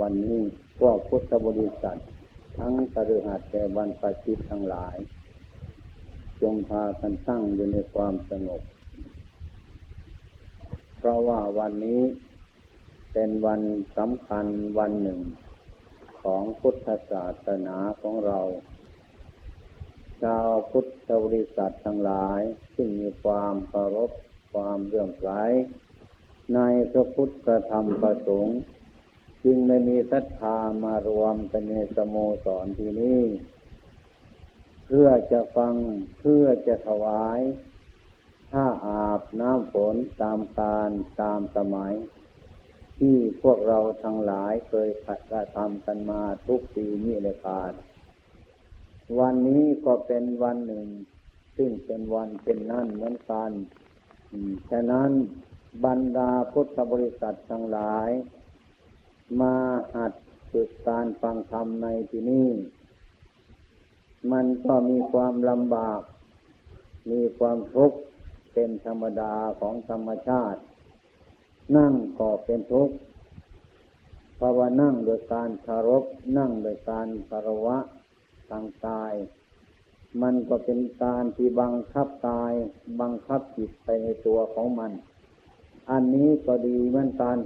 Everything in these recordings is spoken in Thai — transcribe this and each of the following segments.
วันนี้พวกพุทธบริษัท ทั้งตฤหัสแต่บรรพชิตทั้งหลาย จงพากันตั้งอยู่ในความสงบ เพราะว่าวันนี้เป็นวันสำคัญวันหนึ่งของพุทธศาสนาของเรา ชาวพุทธบริษัททั้งหลาย ซึ่งมีความเคารพความเรื่องใสในพระพุทธธรรมประสงค์ จึงได้มีศรัทธามารวมกันในสโมสรที่นี้ เพื่อจะฟังเพื่อจะถวาย ถ้าอาบน้ำฝนตามการตามสมัย ที่พวกเราทั้งหลายเคยขัดกระทำกันมาทุกปีนี้เลยคาดวันนี้ก็เป็นวันหนึ่ง ซึ่งเป็นวันเป็นนั่นเหมือนกันฉะนั้นบรรดาพุทธบริษัททั้งหลาย มาหัดฝึกการฟังธรรมในที่นี้ มันก็มีความลำบาก มีความทุกข์เป็นธรรมดาของธรรมชาติ นั่งก็เป็นทุกข์เพราะว่านั่งโดยการคารพนั่งโดยการคารวะทางกาย มันก็เป็นการที่บังคับกาย บังคับจิตไปในตัวของมัน อันนี้ก็ดีเหมือนกัน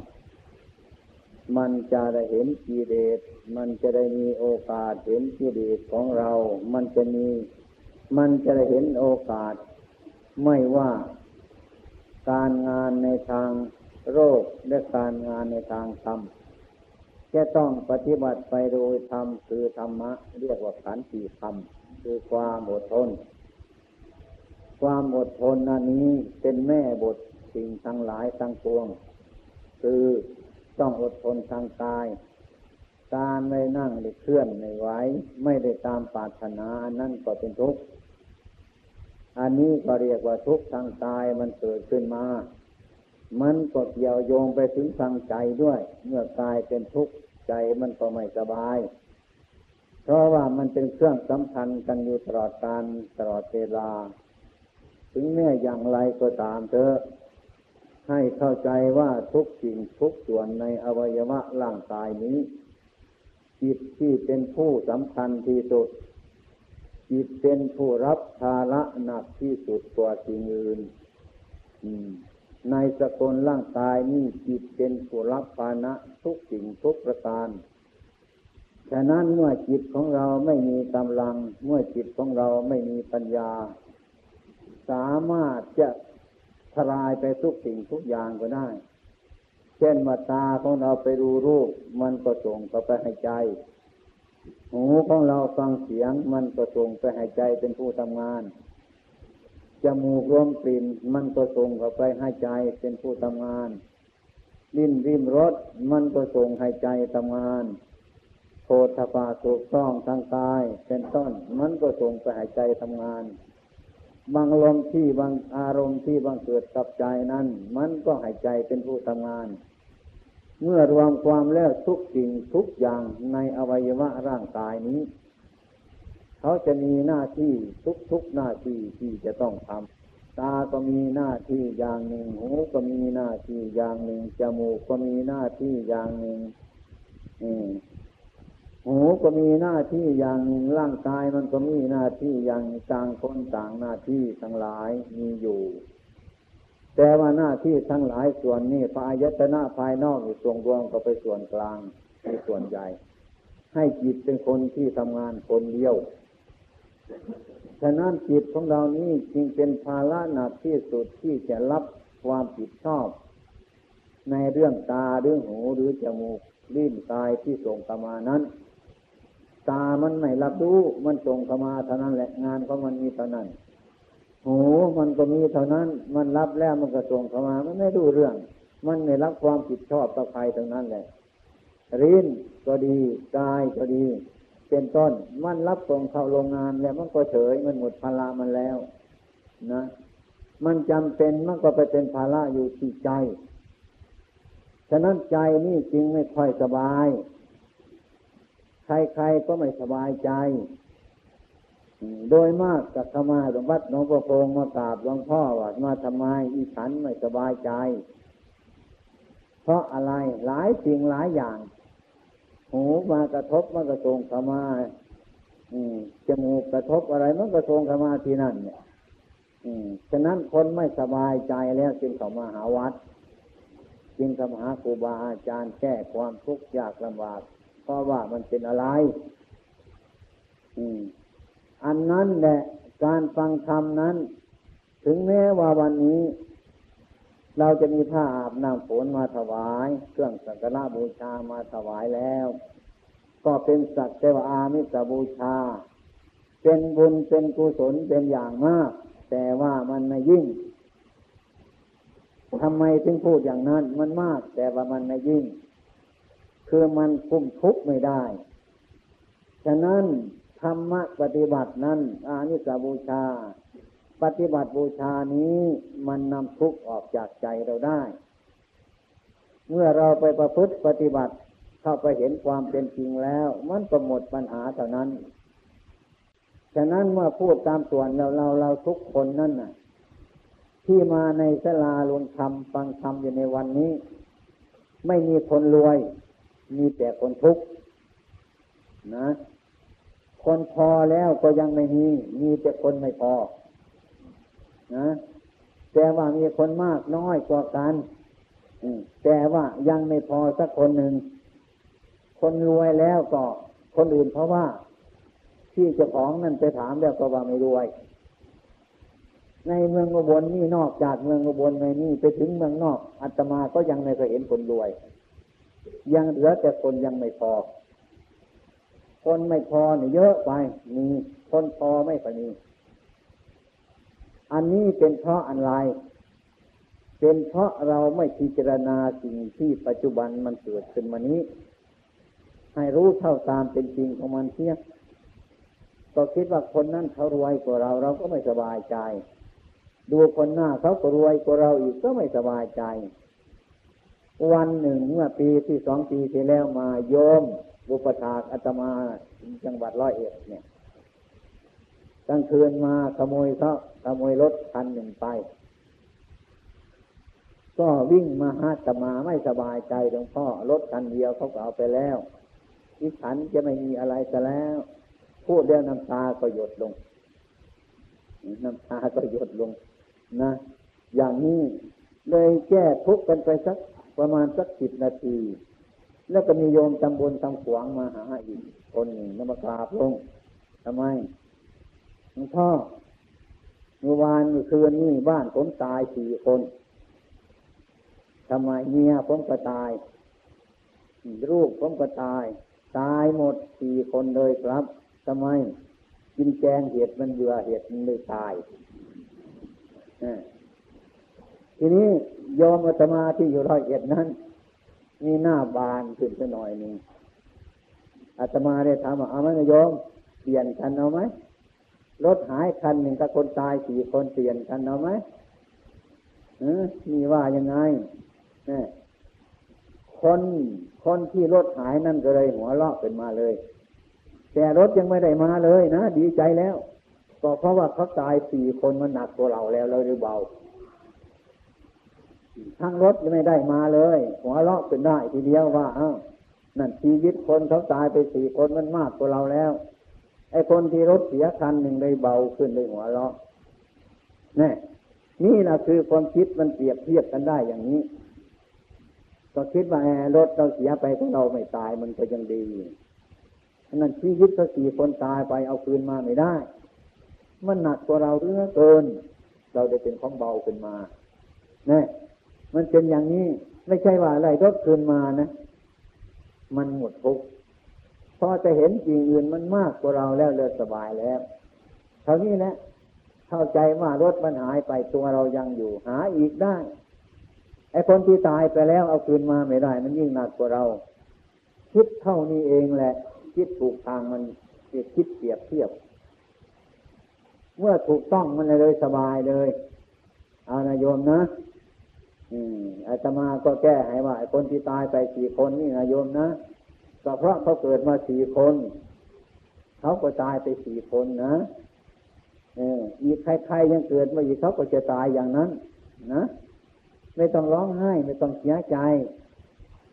มันจะได้เห็นกิเลสมันจะได้มีโอกาสเห็นกิเลสของเรา มันจะมี มันจะได้เห็นโอกาส ไม่ว่าการงานในทางโรคและการงานในทางธรรมจะต้องปฏิบัติไปโดยธรรมคือธรรมะ เรียกว่าขันติธรรม คือความอดทน ความอดทนนันนี้เป็นแม่บทสิ่งทั้งหลายทั้งปวง คือ ต้องอดทนทางกาย การไม่นั่งไม่เคลื่อนไม่ไหวไม่ได้ตามปรารถนานั่นก็เป็นทุกข์อันนี้ก็เรียกว่าทุกข์ทางกายมันเกิดขึ้นมา มันก็เกี่ยวโยงไปถึงทางใจด้วย เมื่อกายเป็นทุกข์ใจมันก็ไม่สบาย เพราะว่ามันเป็นเครื่องสำคัญกันอยู่ตลอดการตลอดเวลา ถึงแม้อย่างไรก็ตามเถอะ ให้เข้าใจว่าทุกสิ่งทุกส่วนในอวัยวะร่างกายนี้ จิตที่เป็นผู้สำคัญที่สุด จิตเป็นผู้รับภาระหนักที่สุดกว่าสิ่งอื่นในสกลร่างกายนี้จิตเป็นผู้รับภาระทุกสิ่งทุกประการฉะนั้นเมื่อจิตของเราไม่มีกำลัง เมื่อจิตของเราไม่มีปัญญา สามารถจะ ทลายไปทุกสิ่งทุกอย่างก็ได้ เช่นมาตาของเราไปดูรูป มันก็ส่งไปให้ใจ หูของเราฟังเสียง มันก็ส่งไปให้ใจเป็นผู้ทำงาน จมูกรวมกลิ่น มันก็ส่งเข้าไปให้ใจเป็นผู้ทำงานลิ้นริมรสมันก็ส่งให้ใจทำงานโพธปาถูกต้องทางกาย เป็นต้น มันก็ส่งไปให้ใจทำงาน บางลมที่บางอารมณ์ที่บางเกิดกับใจนั้น มันก็หายใจเป็นผู้ทำงาน เมื่อรวมความแล้วทุกสิ่งทุกอย่างในอวัยวะร่างกายนี้ เขาจะมีหน้าที่ทุกๆหน้าที่ที่จะต้องทำตาก็มีหน้าที่อย่างหนึ่ง หูก็มีหน้าที่อย่างหนึ่ง จมูกก็มีหน้าที่อย่างหนึ่ง หูก็มีหน้าที่อย่างหนึ่งร่างกายมันก็มีหน้าที่อย่างต่างคนต่างหน้าที่ทั้งหลายมีอยู่ แต่ว่าหน้าที่ทั้งหลายส่วนนี้พระอายตนะภายนอกส่วนรวมก็ไปส่วนกลางในส่วนใหญ่ ให้จิตเป็นคนที่ทำงานคนเดียวฉะนั้นจิตของเรานี้จึงเป็นภาระหนักที่สุดที่จะรับความผิดชอบ ในเรื่องตาเรื่องหูหรือจมูกลิ้นกายที่ส่งกมานั้น ตามันไม่รับรู้มันส่งเข้ามาเท่านั้นแหละงานของมันมีเท่านั้นหูมันก็มีเท่านั้น มันรับแล้วมันก็ส่งเข้ามา มันไม่รู้เรื่อง มันไม่รับความผิดชอบต่อใครทั้งนั้นแหละริ้นก็ดีกายก็ดี เป็นต้น มันรับส่งเข้าโรงงานแล้วมันก็เฉยมันหมดภาระมันแล้ว นะ มันจำเป็นมันก็ไปเป็นภาระอยู่ที่ใจ ฉะนั้นใจนี่จริงไม่ค่อยสบาย ใครๆก็ไม่สบายใจ โดยมากกับธรรมาหลวงวัดหลวงพ่อโพงมากราบหลวงพ่อว่ามาทำไมอีฉันไม่สบายใจ เพราะอะไรหลายสิ่งหลายอย่าง หูมากระทบมันก็ทรงขมาจมูกกระทบอะไรมันก็ทรงขมาที่นั่นเนี่ยฉะนั้นคนไม่สบายใจแล้วจึงเข้ามาหาวัด จึงเข้ามาหาครูบาอาจารย์แก้ความทุกข์ยากลำบาก เพราะว่ามันเป็นอะไร อืม อันนั้นแหละการฟังธรรมนั้น ถึงแม้ว่าวันนี้ เราจะมีผ้าอาบน้ำฝนมาถวาย เครื่องสักการะบูชามาถวายแล้ว ก็เป็นสักเทวามิสบูชา เป็นบุญเป็นกุศลเป็นอย่างมาก แต่ว่ามันไม่ยิ่งทำไมถึงพูดอย่างนั้น มันมาก แต่ว่ามันไม่ยิ่ง คือมันคุมทุกข์ไม่ได้ ฉะนั้นธรรมะปฏิบัตินั้น อานิสบูชา ปฏิบัติบูชานี้มันนำทุกข์ออกจากใจเราได้ เมื่อเราไปประพฤติปฏิบัติเข้าไปเห็นความเป็นจริงแล้ว มันก็หมดปัญหาเท่านั้น ฉะนั้นเมื่อพูดตามส่วนเราเราเราทุกคนนั่นน่ะ ที่มาในสลาลงธรรมฟังธรรมอยู่ในวันนี้ ไม่มีคนรวย มีแต่คนทุกข์นะ คนพอแล้วก็ยังไม่มี มีแต่คนไม่พอ นะ แต่ว่ามีคนมากน้อยกว่ากันแต่ว่ายังไม่พอสักคนหนึ่ง คนรวยแล้วก็ คนอื่นเพราะว่า ที่เจ้าของนั่นไปถามแล้วก็ว่าไม่รวย ในเมืองอุบลนี่นอกจากเมืองอุบลในนี่ไปถึงเมืองนอกอาตมาก็ยังไม่เคยเห็นคนรวย ยังเหลือแต่คนยังไม่พอ คนไม่พอเนี่ยเยอะไปมีคนพอไม่พอมีอันนี้เป็นเพราะอะไร เป็นเพราะเราไม่พิจารณาสิ่งที่ปัจจุบันมันเกิดขึ้นมานี้ ให้รู้เท่าตามเป็นจริงของมันเสียก็คิดว่าคนนั้นเขารวยกว่าเราเราก็ไม่สบายใจ ดูคนหน้าเขาก็รวยกว่าเราอีกก็ไม่สบายใจ วันหนึ่งเมื่อปีที่สองปีที่แล้วมาโยม บุปถากอาตมาจังหวัดร้อยเอ็ดเนี่ยกลางคืนมาขโมยเขาขโมยรถคันหนึ่งไป ก็วิ่งมาหาตมาไม่สบายใจหลวงพ่อรถคันเดียวเขาก็เอาไปแล้วที่ฉันจะไม่มีอะไรจะแล้ว พูดเรื่องน้ำตาก็หยดลง น้ำตาก็หยดลงนะ อย่างนี้เลยแก้ทุกข์กันไปสัก ประมาณสักสิบนาที แล้วก็มีโยมตำบลตำขวางมาหาอีก คนหนึ่งนมกราพงทำไมลวงพ่อเมื่อวานเมื่อคืนนี่บ้านผมตายสี่คนทำไมเมียผมก็ตายลูกผมก็ตาย ตายหมดสี่คนเลยครับทำไมกินแกงเห็ดมันเบื่อเห็ดมันเลยตาย ทีนี้ยอมอาตมาที่อยู่ร้อยเอ็ดนั้น มีหน้าบานขึ้นไปหน่อยหนึ่งอาตมาได้ถามว่าเอาไหมโยมเปลี่ยนกันเอาไหมรถหายคันหนึ่งกับคนตายสี่คนเปลี่ยนกันเอาไหมมีว่ายังไงนี่คนคนที่รถหายนั่นก็เลยหัวเราะเป็นมาเลย แต่รถยังไม่ได้มาเลยนะดีใจแล้ว ก็เพราะว่าเขาตายสี่คนมันหนักตัวเราแล้วเราเลยเบา ทั้งรถยังไม่ได้มาเลยหัวเราะเป็นได้ทีเดียวว่าอ้านั่นชีวิตคนเขาตายไปสี่คนมันมากกว่าเราแล้ว ไอ้คนที่รถเสียคันหนึ่งได้เบาขึ้นได้หัวเราะนี่นี่นะคือความคิดมันเปรียบเทียบกันได้อย่างนี้ ก็คิดว่าแอรถเราเสียไปถ้าเราไม่ตายมันก็ยังดีนั้นชีวิตก็สี่คนตายไปเอาคืนมาไม่ได้ มันหนักกว่าเราเรื่อเกิน เราได้เป็นของเบาขึ้นมาเนี่ย เป็นอย่างนี้ ไม่ใช่ว่าอะไรรถคืนมานะ มันหมดทุกข์พอจะเห็นจริงอื่นมันมากกว่าเราแล้วเลิศสบายแล้วเท่านี้แหละเข้าใจว่ารถมันหายไปตัวเรายังอยู่ หาอีกได้ไอ้คนที่ตายไปแล้วเอาคืนมาไม่ได้ มันยิ่งหนักกว่าเรา คิดเท่านี้เองแหละ คิดถูกทางมันคิดเปรียบเทียบ เมื่อถูกต้องมันเลยสบายเลย เอานาโยมนะ อาตมาก็แก้ให้ว่าคนที่ตายไปสี่คนนี่นายโยมนะก็เพราะเขาเกิดมาสี่คน เขาก็ตายไปสี่คนนะเอออีกใครๆยังเกิดมาอีกเขาก็จะตายอย่างนั้น นะไม่ต้องร้องไห้ ไม่ต้องเสียใจ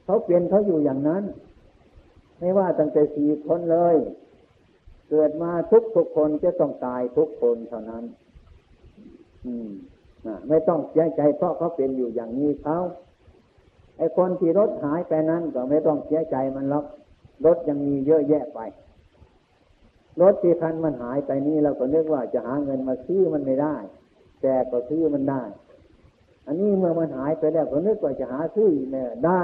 เขาเปลี่ยนเขาอยู่อย่างนั้น ไม่ว่าตั้งแต่สี่คนเลย เกิดมาทุกทุกคนจะต้องตายทุกคนเท่านั้น อืม ไม่ต้องเสียใจเพราะเขาเป็นอยู่อย่างนี้เขาไอ้คนที่รถหายไปนั้นก็ไม่ต้องเสียใจมันหรอกรถยังมีเยอะแยะไป รถที่คันมันหายไปนี่เราก็นึกว่าจะหาเงินมาซื้อมันไม่ได้ แต่ก็ซื้อมันได้ อันนี้เมื่อมันหายไปแล้วก็นึกว่าจะหาซื้อเนี่ยได้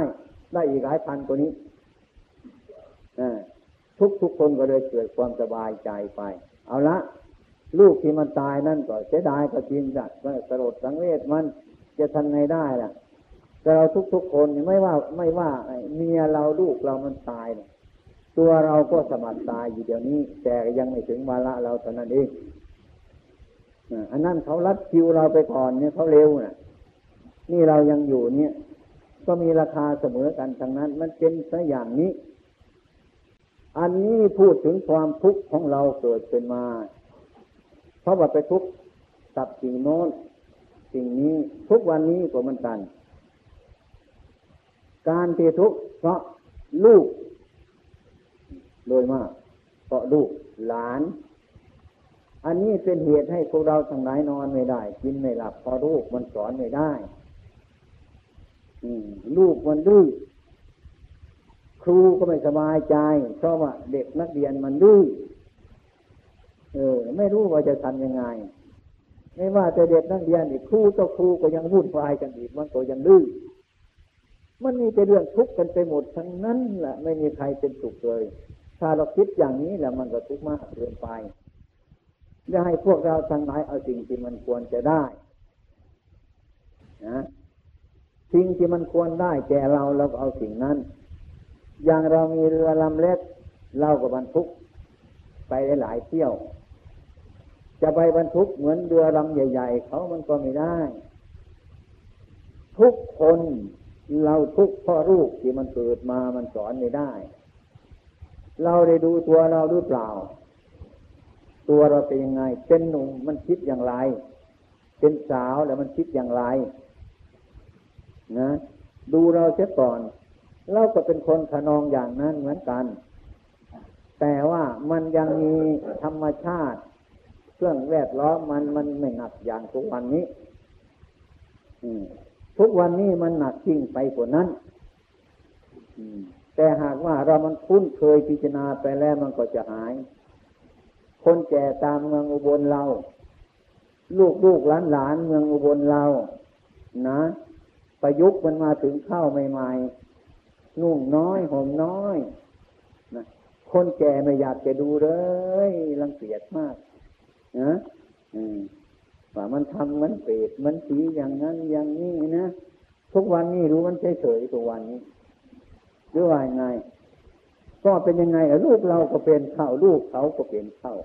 ได้อีกหลายพันกว่านี้ทุกทุกคนก็เลยเกิดความสบายใจไป เอาละ ลูกที่มันตายนั่นก็เสียดายก็จริงจัดก็สลดสังเวชมันจะทำไงได้ล่ะแต่เราทุกๆคนไม่ว่าไม่ว่าเมียเราลูกเรามันตายเนี่ยตัวเราก็สมัครตายอยู่เดี๋ยวนี้ แต่ยังไม่ถึงวาระเราเท่านั้นเองอันนั้นเขารัดคิวเราไปก่อนเนี่ยเขาเร็วน่ะนี่เรายังอยู่เนี่ย ก็มีราคาเสมอกันทั้งนั้น มันเป็นซะอย่างนี้ อันนี้พูดถึงความทุกข์ของเราเกิดเป็นมา ราะว่าไปทุกข์กับสิ่งโน้นสิ่งนี้ทุกวันนี้ก็มันกัน การที่ทุกข์เพราะลูก โดยมากเพราะลูกหลาน อันนี้เป็นเหตุให้พวกเราทั้งหลายนอนไม่ได้ กินไม่หลับเพราะลูกมันสอนไม่ได้ลูกมันดื้อครูก็ไม่สบายใจ เพราะว่าเด็กนักเรียนมันดื้อ เออ ไม่รู้ว่าจะทำยังไง ไม่ว่าจะเด็กนักเรียนอีกครูต่อครูก็ยังวุ่นวายกันอีกมันก็ยังดื้อมันมีแต่เรื่องทุกข์กันไปหมดทั้งนั้นแหละไม่มีใครเป็นสุขเลย ถ้าเราคิดอย่างนี้แหล้วมันก็ทุกข์มากเกินไปจะให้พวกเราทั้งหลายเอาสิ่งที่มันควรจะได้นะสิ่งที่มันควรได้แก่เราเราก็เอาสิ่งนั้น อย่างเรามีเรือลำเล็กเราก็บรรทุกไปหลายเที่ยว จะไปบรรทุกเหมือนเรือลำใหญ่ ๆ เขามันก็ไม่ได้ ทุกคนเราทุกพ่อลูกที่มันเกิดมามันสอนไม่ได้ เราได้ดูตัวเราหรือเปล่า ตัวเราเป็นยังไง เป็นหนุ่มมันคิดอย่างไร เป็นสาวแล้วมันคิดอย่างไรนะดูเราเสียก่อน เราก็เป็นคนขนองอย่างนั้นเหมือนกัน แต่ว่ามันยังมีธรรมชาติ เครื่องแวดล้อมมันมันไม่หนักอย่างทุกวันนี้ทุกวันนี้มันหนักจริงไปกว่านั้นแต่หากว่าเรามันคุ้นเคยพิจารณาไปแล้วมันก็จะหาย คนแก่ตามเมืองอุบลเรา ลูกลูกหลานหลานเมืองอุบลเรา นะประยุกต์มันมาถึงเข้าใหม่ๆ นุ่งน้อยห่มน้อยนะคนแก่ไม่อยากจะดูเลยรังเกียจมาก นะว่ามันทำมันเปรตมันสีอย่างนั้นอย่างนี้นะทุกวันนี้รู้มันเฉยๆทุกวันนี้หรือว่ายังไง ก็เป็นยังไงลูกเราก็เป็นเข้าลูกเขาก็เป็นเข้า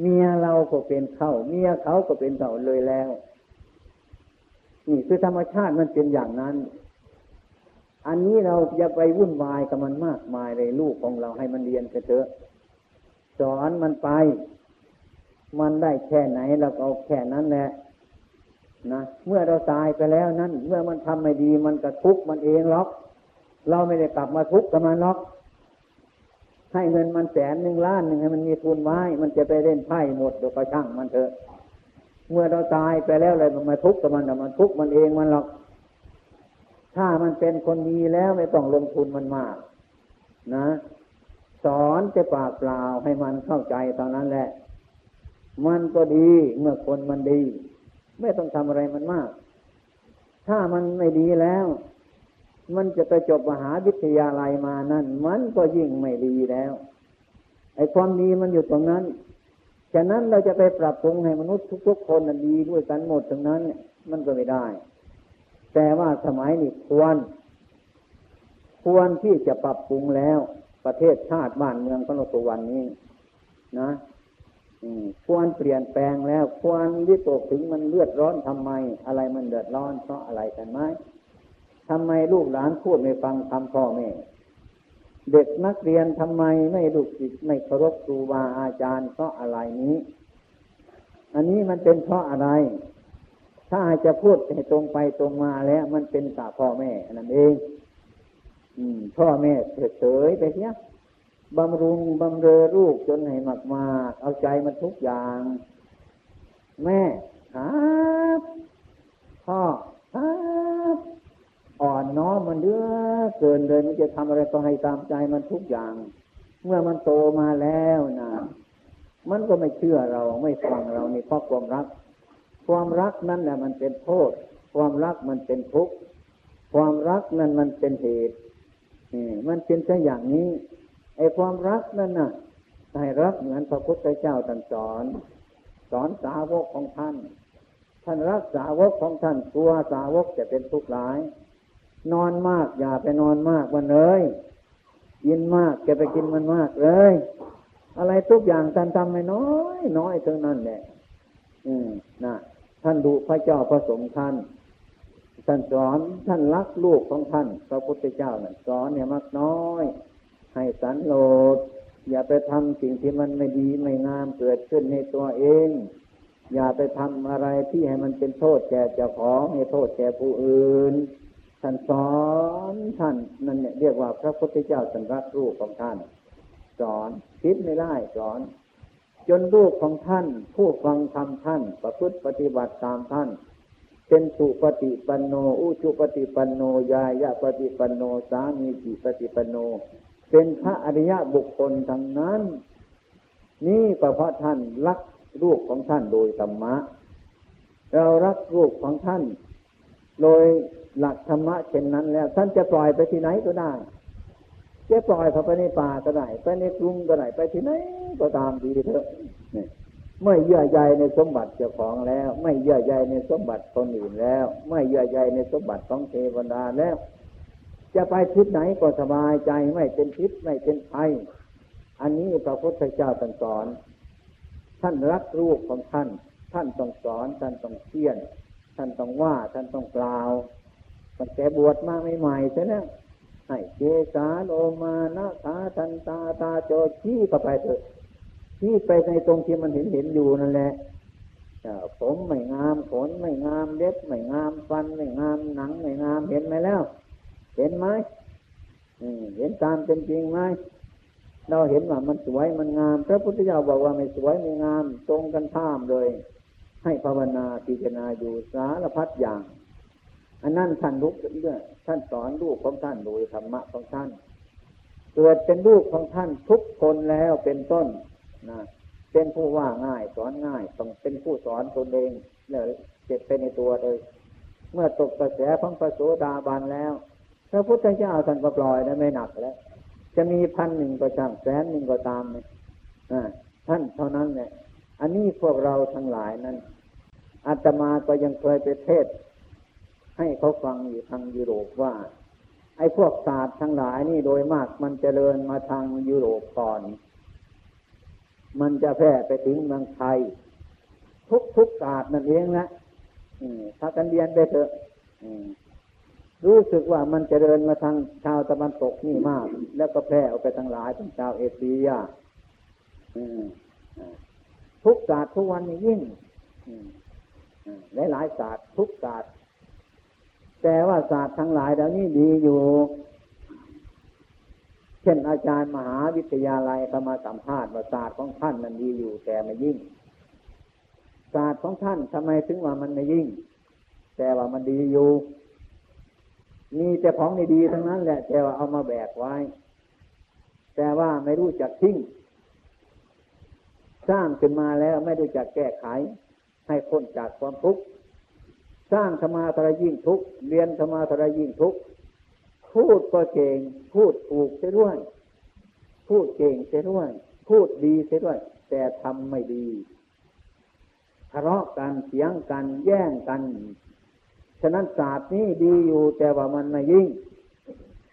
เมียเราก็เป็นเข้าเมียเขาก็เป็นเข้าเลยแล้ว นี่คือธรรมชาติมันเป็นอย่างนั้น อันนี้เราจะไปวุ่นวายกับมันมากมายเลยลูกของเราให้มันเรียนกันเถอะสอนมันไป มันได้แค่ไหนเราก็เอาแค่นั้นแหละนะเมื่อเราตายไปแล้วนั้น เมื่อมันทำไม่ดีมันกระทุกมันเองหรอก เราไม่ได้กลับมาทุกข์กับมันหรอก ให้เงินมันแสนหนึ่งล้านหนึ่งให้มันมีทุนไว้มันจะไปเล่นไพ่หมดเดี๋ยวก็ช่างมันเถอะ เมื่อเราตายไปแล้วอะไรมันมาทุกข์กับมันแต่มันทุกข์มันเองมันหรอก ถ้ามันเป็นคนดีแล้วไม่ต้องลงทุนมันมาก นะ สอนจะปากเปล่าให้มันเข้าใจตอนนั้นแหละ มันก็ดีเมื่อคนมันดี ไม่ต้องทำอะไรมันมาก ถ้ามันไม่ดีแล้ว มันจะไปจบมหาวิทยาลัยมานั่น มันก็ยิ่งไม่ดีแล้วไอ้ความดีมันอยู่ตรงนั้นฉะนั้นเราจะไปปรับปรุงให้มนุษย์ทุกๆคนดีด้วยกันหมดตรงนั้น มันก็ไม่ได้ แต่ว่าสมัยนี้ควร ควรที่จะปรับปรุงแล้ว ประเทศชาติบ้านเมืองของเราตัววันนี้ นะ ควรเปลี่ยนแปลงแล้วควรวิตกถึงมันเลือดร้อนทำไม อะไรมันเดือดร้อนเพราะอะไรกันไหมทำไมลูกหลานพูดไม่ฟังคำพ่อแม่เด็กนักเรียนทำไมไม่ลูกศิษย์ไม่เคารพครูบาอาจารย์เพราะอะไรนี้ อันนี้มันเป็นเพราะอะไร ถ้าจะพูดให้ตรงไปตรงมาแล้ว มันเป็นตาพ่อแม่นั่นเอง อืม พ่อแม่เฉยๆไปเนี้ย บำรุงบำเรอลูกจนให้มากมาเอาใจมันทุกอย่าง แม่ครับพ่อครับอ่อนน้อมมันเดือเกินเลยมันจะทำอะไรก็ให้ตามใจมันทุกอย่าง เมื่อมันโตมาแล้วนะมันก็ไม่เชื่อเราไม่ฟังเรานี่เพราะความรัก ความรักนั่นแหละมันเป็นโทษ ความรักมันเป็นทุกข์ความรักนั่นมันเป็นเหตุมันเป็นแค่อย่างนี้ อ้ความรักนั่นน่ะให้รักเหมือนพระพุทธเจ้าตรัสสอน สอนสาวกของท่าน ท่านรักสาวกของท่านกลัวสาวกจะเป็นทุกข์ร้าย นอนมากอย่าไปนอนมากมันเลยกินมากจะไปกินมันมากเลย อะไรทุกอย่างท่านทำไม่น้อย น้อยเท่านั้นแหละอืมนะท่านดูพระเจ้าพระสงฆ์ท่านท่านสอนท่านรักลูกของท่านพระพุทธเจ้าน่ะสอนเนี่ยมากน้อย ให้สันโลดอย่าไปทำสิ่งที่มันไม่ดีไม่งามเกิดขึ้นในตัวเอง อย่าไปทำอะไรที่ให้มันเป็นโทษแก่เจ้าของให้โทษแก่ผู้อื่นท่านสอนท่านนั่นเนี่ยเรียกว่าพระพุทธเจ้าสันรักลูกของท่าน สอนคิดไม่ได้สอน จนลูกของท่าน ผู้ฟังธรรมท่าน ประพฤติปฏิบัติตามท่าน เป็นสุปฏิปันโน อุชุปฏิปันโนยายะปฏิปันโน สามีจิปฏิปันโน เป็นพระอริยะบุคคลทั้งนั้น นี่ก็เพราะท่านรักลูกของท่านโดยธรรมะ เรารักลูกของท่าน โดยหลักธรรมะเช่นนั้นแล้ว ท่านจะปล่อยไปที่ไหนก็ได้จะปล่อยเขาไปในป่าก็ได้ไปในกรุงก็ได้ไปที่ไหนก็ตามดีเถอะนี่ไม่เยื่อใยในสมบัติเจ้าของแล้ว ไม่เยื่อใยในสมบัติคนอื่นแล้ว ไม่เยื่อใยในสมบัติของเทวดาแล้ว จะไปทิศไหนก็สบายใจไม่เป็นพิษไม่เป็นภัยอันนี้พระพุทธเจ้าสสอน ท่านรักลูกของท่าน ท่านต้องสอน ท่านต้องเทียน ท่านต้องว่าท่านต้องกล่าวตั้งแต่บวชมาใหม่ๆใช่ไหมให้เจสาโลมานะคาทันตาตาโจชี้ไปเถอะชี้ไปในตรงที่มันเห็นเห็นอยู่นั่นแหละผมไม่งามขนไม่งามเล็บไม่งามฟันไม่งามหนังไม่งามเห็นไหมแล้ว เห็นไหมเห็นตามเป็นจริงไหมเราเห็นว่ามันสวยมันงาม พระพุทธเจ้าบอกว่าไม่สวยไม่งาม ตรงกันข้ามเลย ให้ภาวนาพิจารณาอยู่สารพัดอย่าง อันนั้นท่านลุกเรื่องท่านสอนลูกของท่านโดยธรรมะของท่านเกิดเป็นลูกของท่านทุกคนแล้วเป็นต้นนะเป็นผู้ว่าง่ายสอนง่ายต้องเป็นผู้สอนตนเองเนี่ยเจ็บไปในตัวเลย เมื่อตกกระแสของพระโสดาบันแล้ว พระพุทธเจ้าท่านก็ปล่อยแล้วไม่หนักแล้ว จะมีพันหนึ่งก็ช่างแสนหนึ่งก็ตามเนี่ยท่านเท่านั้นเนี่ยอันนี้พวกเราทั้งหลายนั้นอาตมาก็ยังเคยไปเทศ ให้เขาฟังอยู่ทางยุโรปว่า ไอ้พวกศาสตร์ทั้งหลายนี่โดยมากมันจเจริญมาทางยุโรปก่อน มันจะแพร่ไปถึงเมืองไทย ทุกทุกศาสตร์นั่นเองนะถ้ากันเรียนไปเถอะ รู้สึกว่ามันจเจริญมาทางชาวตะวันตกนี่มาก แล้วก็แพร่ออกไปทางหลายทางชาวเอเชียทุกศาสตร์ทุกวันยิ่งหลายหลายศาสตร์ทุกศาสตร์แต่ว่าศาสตร์ทั้งหลายเดี๋ยวนี้ดีอยู่ เช่นอาจารย์มหาวิทยาลัยเขามาสัมภาษณ์ว่าศาสตร์ของท่านมันดีอยู่แต่ไม่ยิ่ง ศาสตร์ของท่านทำไมถึงว่ามันไม่ยิ่ง แต่ว่ามันดีอยู่ มีแต่ของดีๆทั้งนั้นแหละ แต่ว่าเอามาแบกไว้ แต่ว่าไม่รู้จักทิ้งสร้างขึ้นมาแล้วไม่รู้จักแก้ไข ให้พ้นจากความทุกข์สร้างธรรมาทรยิ่งทุกข์เรียนธรรมาทรยิ่งทุกข์พูดก็เก่ง พูดถูกเสียด้วย พูดเก่งเสียด้วย พูดดีเสียด้วย แต่ทำไม่ดีทะเลาะกันเสียงกันแย่งกัน ฉะนั้นศาสตร์นี้ดีอยู่แต่ว่ามันไม่ยิ่ง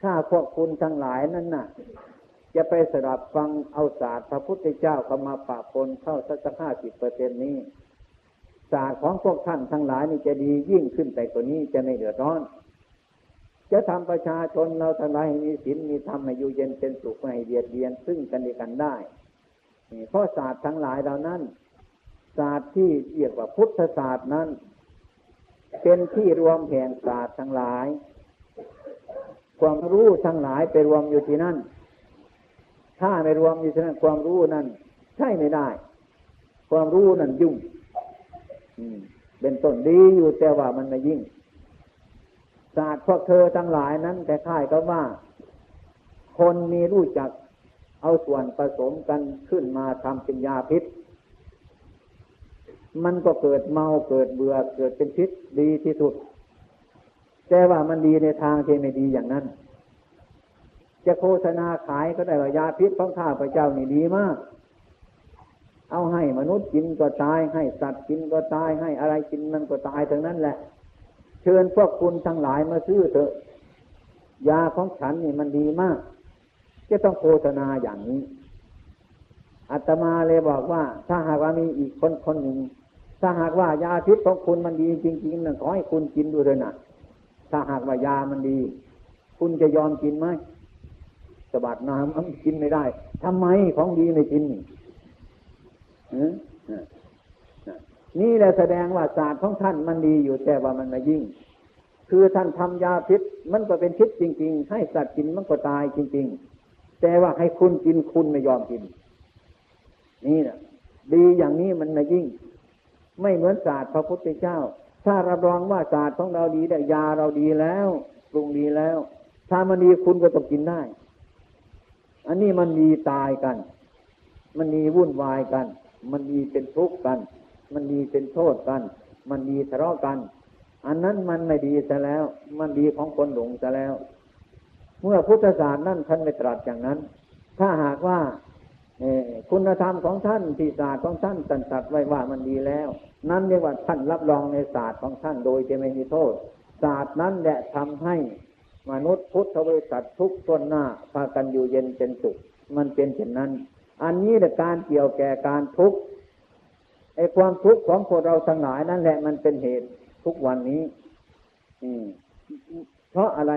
ถ้าพวกคุณทั้งหลายนั่นน่ะ จะไปสดับฟังเอาศาสตร์พระพุทธเจ้าเข้ามาปะปนเข้าสักห้าสิบเปอร์เซ็นนี้ศาสตร์ของพวกท่านทั้งหลายนี่จะดียิ่งขึ้นไปกว่านี้จะไม่เดือดร้อน จะทำประชาชนเราทั้งหลายให้มีศีลมีธรรมให้อยู่เย็นเป็นสุขไม่ให้เบียดเบียนซึ่งกันและกันได้เพราะศาสตร์ทั้งหลายเหล่านั้น ศาสตร์ที่เรียกว่าพุทธศาสตร์นั้น เป็นที่รวมแห่งศาสตร์ทั้งหลาย ความรู้ทั้งหลายไปรวมอยู่ที่นั่น ถ้าไม่รวมอยู่ฉะนั้นความรู้นั่นใช่ไม่ได้ ความรู้นั่นยุ่งเป็นต้นดีอยู่แต่ว่ามันไม่ยิ่ง ศาสตร์พวกเธอทั้งหลายนั้นแต่ค่ายก็ว่า คนมีรู้จักเอาส่วนผสมกันขึ้นมาทำเป็นยาพิษ มันก็เกิดเมาเกิดเบื่อเกิดเป็นพิษดีที่สุด แต่ว่ามันดีในทางที่ไม่ดีอย่างนั้น จะโฆษณาขายก็ได้ว่ายาพิษของข้าพระเจ้านี่ดีมาก เอาให้มนุษย์กินก็ตายให้สัตว์กินก็ตายให้อะไรกินมันก็ตายทั้งนั้นแหละ เชิญพวกคุณทั้งหลายมาซื้อเถอะยาของฉันนี่มันดีมาก จะต้องโฆษณาอย่างนี้อาตมาเลยบอกว่า ถ้าหากว่ามีอีกคนคนหนึ่ง ถ้าหากว่ายาพิษของคุณมันดีจริงๆนะขอให้คุณกินดูเลยนะถ้าหากว่ายามันดี คุณจะยอมกินไหมสบัดน้ำมันกินไม่ได้ทำไมของดีไม่กินนี่แหละแสดงว่าศาสตร์ของท่านมันดีอยู่แต่ว่ามันไม่ยิ่ง คือท่านทำยาพิษมันก็เป็นพิษจริง ๆ ให้สัตว์กินมันก็ตายจริง ๆ แต่ว่าให้คุณกินคุณไม่ยอมกิน นี่นะดีอย่างนี้มันไม่ยิ่ง ไม่เหมือนศาสตร์พระพุทธเจ้า ถ้ารับรองว่าศาสตร์ของเราดีแต่ยาเราดีแล้วปรุงดีแล้ว ถ้ามันดีคุณก็ต้องกินได้ อันนี้มันมีตายกัน มันมีวุ่นวายกัน มันมีเป็นทุกข์กัน มันมีเป็นโทษกัน มันมีทะเลาะกัน อันนั้นมันไม่ดีซะแล้ว มันดีของคนหลงซะแล้ว เมื่อพุทธศาสนานั่นท่านไม่ตรัสอย่างนั้น ถ้าหากว่าคุณธรรมของท่านที่ศาสตร์ของท่านตันตัดไว้ว่ามันดีแล้ว นั่นเรียกว่าท่านรับรองในศาสตร์ของท่านโดยจะไม่มีโทษ ศาสตร์นั้นแหละทำให้มนุษย์พุทธบริษัททุกต้นหน้าพากันอยู่เย็นเป็นสุข มันเป็นเช่นนั้น อันนี้แหละการเกี่ยวแก่การทุกข์ไอ้ความทุกข์ของพวกเราทั้งหลายนั่นแหละมันเป็นเหตุทุกวันนี้ อืม เพราะอะไร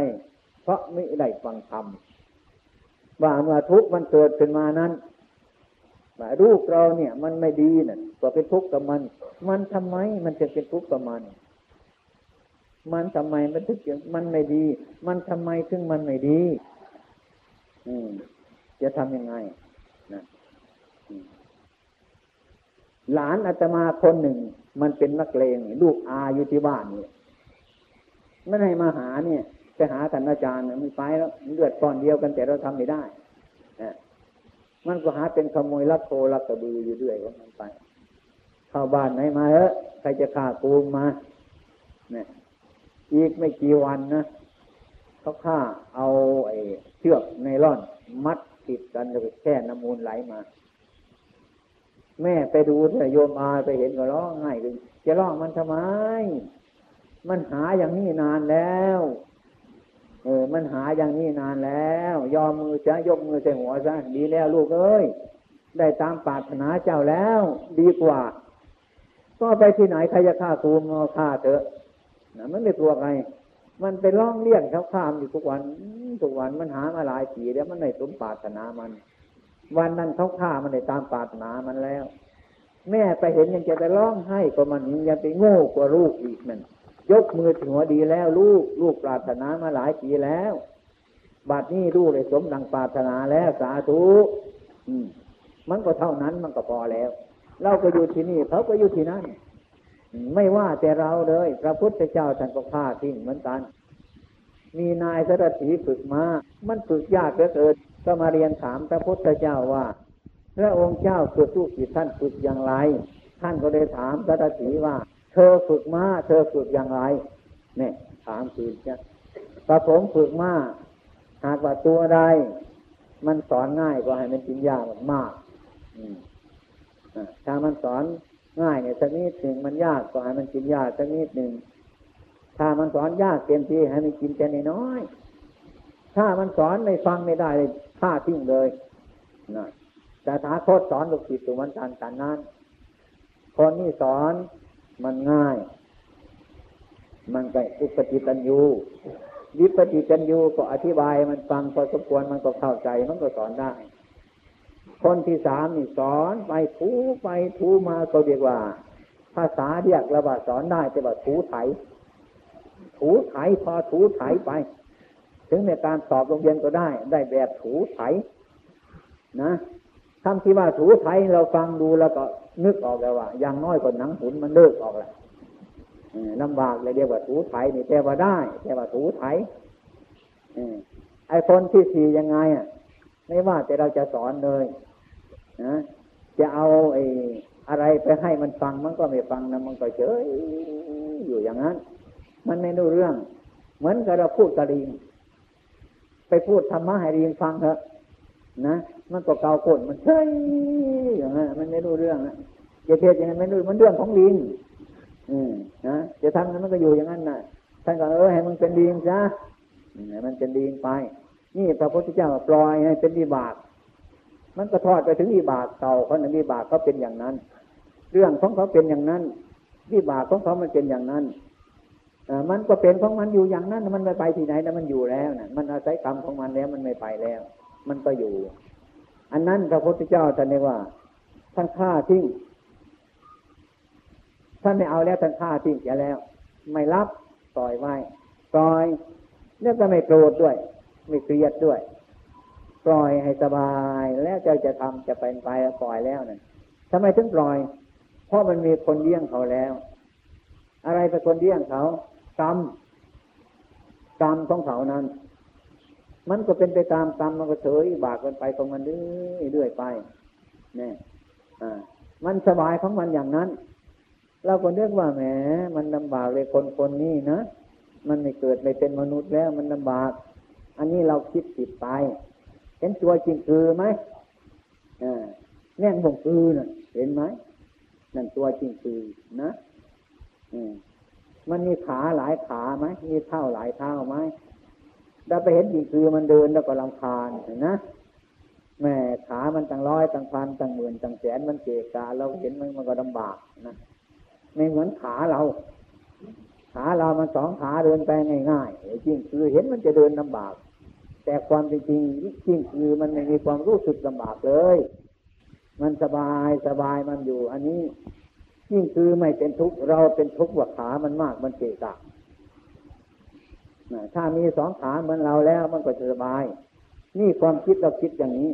เพราะไม่ได้ฟังธรรมว่าเมื่อทุกข์มันเกิดขึ้นมานั้น ว่ารูปเราเนี่ย มันไม่ดีน่ะก็เป็นทุกข์กับมัน มันทำไมมันจะเป็นทุกข์กับมัน มันทำไมมันถึงมันไม่ดี มันทำไมถึงมันไม่ดี อืมจะทำยังไงนะหลานอาตมาคนหนึ่ง มันเป็นนักเลงลูกอาอยู่ที่บ้านเนี่ยไม่ให้มาหาเนี่ยไปหาท่านอาจารย์มันไปแล้วเลือดก้อนเดียวกันแต่เราทำไม่ได้ มันก็หาเป็นขโมยลักโคลักกระบืออยู่ด้วยว่ามันไปเข้าบ้านไหนมาเออใครจะฆ่ากูมา เนี่ย อีกไม่กี่วันนะเขาฆ่าเอาไอ้เชือกในร่อน มัดติดกันแล้วแค่น้ำมูลไหลมา แม่ไปดูเถอะโยมอาไปเห็นก็ร้องไห้เลยจะร้องมันทำไม มันหาอย่างนี้นานแล้ว เออ มันหาอย่างนี้นานแล้ว ยอมมือจะยกมือใส่หัวซะดีแล้วลูกเอ้ย ได้ตามปรารถนาเจ้าแล้ว ดีกว่า ก็ไปที่ไหนใครจะฆ่าคูมาฆ่าเถอะนะมันไม่ตัวใครมันไปร้องเรียกเขาข้ามอยู่ทุกวันทุกวันมันหามาหลายปีแล้วมันไม่สมปรารถนามัน วันนั้นเขาฆ่ามันได้ตามปรารถนามันแล้ว แม่ไปเห็นยังจะไปร้องให้ก็มันยังไปโง่กว่าลูกอีกนั่น ยกมือถึงหัวดีแล้วลูกลูกปรารถนามาหลายปีแล้วบัดนี้ลูกเลยสมดังปรารถนาแล้วสาธุมันก็เท่านั้นมันก็พอแล้ว เราก็อยู่ที่นี่เขาก็อยู่ที่นั่นไม่ว่าแต่เราเลย พระพุทธเจ้าท่านก็ฆ่าทิ้งเหมือนกัน มีนายสรถีฝึกมา มันฝึกยากเหลือเกินก็มาเรียนถามพระพุทธเจ้าว่า พระองค์เจ้าฝึกลูกศิษย์ท่านฝึกอย่างไร ท่านก็เลยถามสรถีว่า เธอฝึกมาเธอฝึกอย่างไรเนี่ยถามคือจะพระผมฝึกมาหากว่าตัวใดมันสอนง่ายก็ให้มันกินยากมากถ้ามันสอนง่ายเนี่ยสักนิดหนึ่งมันยากก็ให้มันกินยากสักนิดหนึ่งถ้ามันสอนยากเต็มที่ให้มันกินแค่น้อยถ้ามันสอนไม่ฟังไม่ได้เลยฆ่าทิ้งเลยนะแต่ถ้าโคตสอนลูกศิษย์ตัวมันการการนั้นคนนี้สอน มันง่าย มันก็อุปติตันยูวิปติจันยูก็อธิบายมันฟังพอสมควรมันก็เข้าใจมันก็สอนได้ คนที่สามนี่สอนไปทูไปทูมาก็เรียกว่า ภาษาเรียกระบาสอนได้แต่ว่าถูไถ ถูไถพอถูไถไป ถึงในการสอบโรงเรียนก็ได้ ได้แบบถูไถนะคำที่ว่าถูไทยเราฟังดูแล้วก็ นึกออกแล้วว่าอย่างน้อยกว่าหนังหุ่นมันเลิกออกแล้วลำบากเลยเรียกว่าถูไทยนี่แต่ว่าได้แต่ว่าถูไทยไอ้คนที่สี่ยังไงอะ ไม่ว่าแต่เราจะสอนเลยนะจะเอาไอ้อะไรไปให้มันฟังมันก็ไม่ฟังนะมันก็เฉยอยู่อย่างนั้น มันไม่รู้เรื่อง เหมือนกับเราพูดกะลิงไปพูดธรรมะให้ลิงฟังเถอะ นะมันก็เกาโกนมันเฉยอย่างนั้นมันไม่รู้เรื่องนะจะเทศยังไงไม่รู้มันเรื่องของลิงอืมนะจะทำนั้นมันก็อยู่อย่างนั้นนะท่านก็เออให้มันเป็นลิงซะให้มันเป็นลิงไป นี่พระพุทธเจ้าปล่อยให้เป็นวิบาก มันก็ทอดไปถึงวิบากเก่าเขาในวิบากก็เป็นอย่างนั้น เรื่องของเขาเป็นอย่างนั้นวิบากของเขามันเป็นอย่างนั้นมันก็เป็นของมันอยู่อย่างนั้น มันไม่ไปที่ไหนแต่มันอยู่แล้วนะมันอาศัยกรรมของมันแล้วมันไม่ไปแล้ว มันก็อยู่ อันนั้นพระพุทธเจ้าท่านเรียกว่าท่านฆ่าทิ้งท่านไม่เอาแล้วท่านฆ่าทิ้งเสียแล้ว ไม่รับปล่อยไว้ปล่อยแล้วก็ไม่โกรธด้วย ไม่เครียดด้วย ปล่อยให้สบายแล้วจ้าจะทำจะเป็นไปปล่อยแล้วนั่นทำไมถึงปล่อย เพราะมันมีคนเลี้ยงเขาแล้ว อะไรเป็นคนเลี้ยงเขากรรมกรรมของเขานั้น มันก็เป็นไปตามกรรมมันก็เฉยบากกันไปของมันเรื่อยไปเนี่ยมันสบายของมันอย่างนั้น เราก็เรียกว่าแหม มันลำบากเลยคนคนนี้นะมันไม่เกิดไม่เป็นมนุษย์แล้วมันลำบาก อันนี้เราคิดผิดไป เห็นตัวจริงคือไหมแน่งบ่งคือนะเห็นไหมนั่นตัวจริงคือนะอมันมีขาหลายขาไหมมีเท่าหลายเท่าไหม เราไปเห็นจริงคือมันเดินแล้วก็ลำคาญนะแม่ขามันตั้งร้อยตั้งพันตั้งหมื่นตั้งแสนมันเกะกาเราเห็นมันมันก็ลำบากนะไม่เหมือนขาเรา ขาเรามันสองขาเดินไปง่ายๆจริงคือเห็นมันจะเดินลำบาก แต่ความจริงจริงคือมันไม่มีความรู้สึกลำบากเลย มันสบายสบายมันอยู่ อันนี้ยิ่งคือไม่เป็นทุกข์เราเป็นทุกข์ว่าขามันมากมันเกะกะ ถ้ามีสองขาเหมือนเราแล้วมันก็จะสบาย นี่ความคิดเราคิดอย่างนี้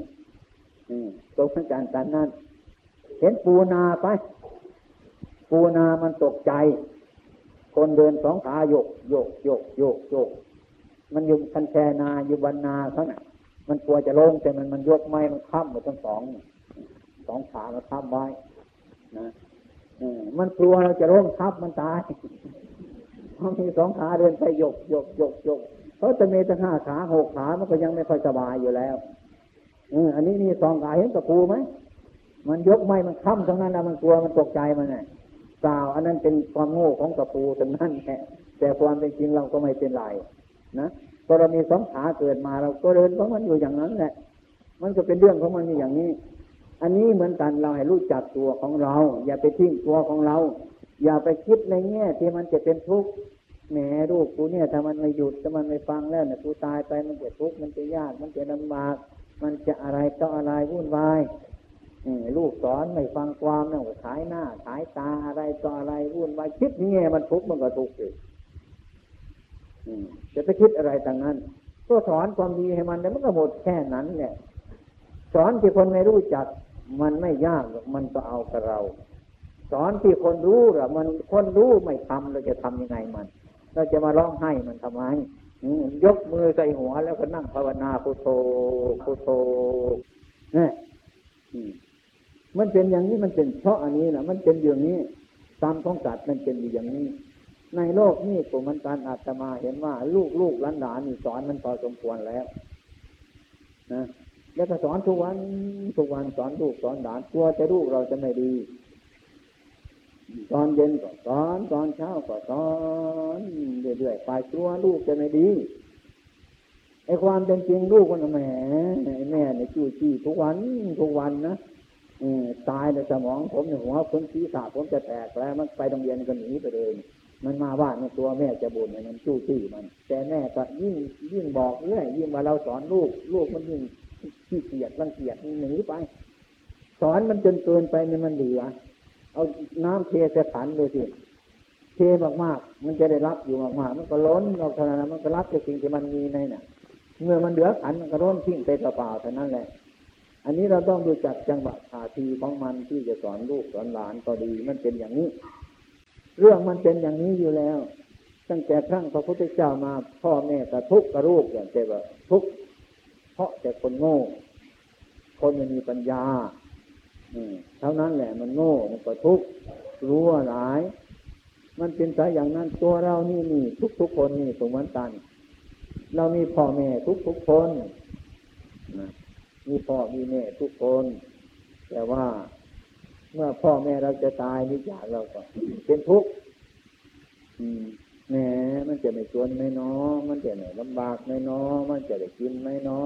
ตกทั้งการกันนั่น เห็นปูนาไป ปูนามันตกใจ คนเดินสองขาโยกโยกโยกโยกโยก มันอยู่คันแชนาอยู่บรรนาเขาน่ะ มันกลัวจะลงแต่มันมันยกไม้มันค้ำหมดทั้งสองสองขามันค้ำไว้นะมันกลัวเราจะร่มทับมันตาย เพราะมีสองขาเดินไปยกยกยกยกเขาจะมีตั้งห้าขาหกขามันก็ยังไม่ค่อยสบายอยู่แล้วออันนี้มีสองขาเห็นตะปูไหมมันยกไม่มันค้ำทั้งนั้นแล้วมันกลัวมันตกใจมันไงเปล่าอันนั้นเป็นความโง่ของตะปูทั้งนั้นแหละแต่ความเป็นจริงเราก็ไม่เป็นไรนะพอเรามีสองขาเกิดมาเราก็เดินเพราะมันอยู่อย่างนั้นแหละ มันก็เป็นเรื่องของมันอย่างนี้ อันนี้เหมือนกันเราให้รู้จักตัวของเรา อย่าไปทิ้งตัวของเรา อย่าไปคิดในแง่ที่มันจะเป็นทุกข์แหมลูกกูเนี่ยถ้ามันไม่หยุดถ้ามันไม่ฟังแล้วเนี่ยกูตายไปมันจะทุกข์มันจะยากมันจะลำบาก มันจะอะไรต่ออะไรวุ่นวายลูกสอนไม่ฟังความเนี่ยขายหน้าขายตาอะไรต่ออะไรวุ่นวายคิดนี่มันทุกข์มันก็ทุกข์อีกจะไปคิดอะไรต่างนั้น ก็สอนความดีให้มันแล้วมันก็หมดแค่นั้นเนี่ยสอนที่คนไม่รู้จัก มันไม่ยากมันก็เอากับเรา สอนที่คนรู้อะมันคนรู้ไม่ทำเราจะทํำยังไงมัน เราจะมาร้องไห้มันทำไมยกมือใส่หัวแล้วก็นั่งภาวนาพุทโธพุทโธเนี่ยมันเป็นอย่างนี้มันเป็นเพราะอันนี้นะมันเป็นอย่างนี้ตามของสัตว์มันเป็นอย่างนี้ ในโลกนี้ผมมันการอาตมาเห็นว่า ลูกลูกหลานหลานนี่สอนมันพอสมควรแล้วนะแล้วก็สอนทุกวันทุกวันสอนลูกสอนหลานกลัวจะลูกเราจะไม่ดี ตอนเย็นก็สอน ตอนเช้าก็สอนเรื่อยๆไปกลัวลูกจะไม่ดีไอ้ความเป็นจริงลูกมันแหมแม่เนี่ยจู้จี้ทุกวันทุกวันนะตายในสมองผมในหัวผมศีรษะผมจะแตกแล้ว มันไปโรงเรียนก็หนีไปเลย มันมาว่าในตัวแม่จะบ่นมันจู้จี้มัน แต่แม่ก็ยิ่งยิ่งบอกเรื่อยยิ่งว่าเราสอนลูก ลูกมันยิ่งขี้เกียจรังเกียจหนีไป สอนมันจนเกินไปเนี่ยมันเหลือ เอาน้ำเทใส่ขันเลยสิเทมากๆมันจะได้รับอยู่มากๆมันก็ล้นออกเท่านั้นมันก็รับจากสิ่งที่มันมีในน่ะ เมื่อมันเหลือขันมันก็ล้นทิ้งไปเปล่าๆเท่านั้นแหละ อันนี้เราต้องดูจักจังหวะท่าทีของมันที่จะสอนลูกสอนหลานก็ดีมันเป็นอย่างนี้ เรื่องมันเป็นอย่างนี้อยู่แล้ว ตั้งแต่ครั้งพระพุทธเจ้ามาพ่อแม่กระทุกกระรูปอย่างเจ่ว่าทุกเพราะแต่คนโง่ คนไม่มีปัญญา เท่านั้นแหละมันโง่มันก็ทุกข์รู้ว่าหลาย มันเป็นสายอย่างนั้นตัวเรานี่นี่ทุกทุกคนนี่สมวันตัน เรามีพ่อแม่ทุกทุกคนมีพ่อมีแม่ทุกคน แต่ว่าเมื่อพ่อแม่เราจะตายนี่จากเราก็เป็นทุกข์แหมมันจะไม่ชวนไม่น้อมันจะไม่ลำบากไม่น้อมันจะได้กินไม่น้อ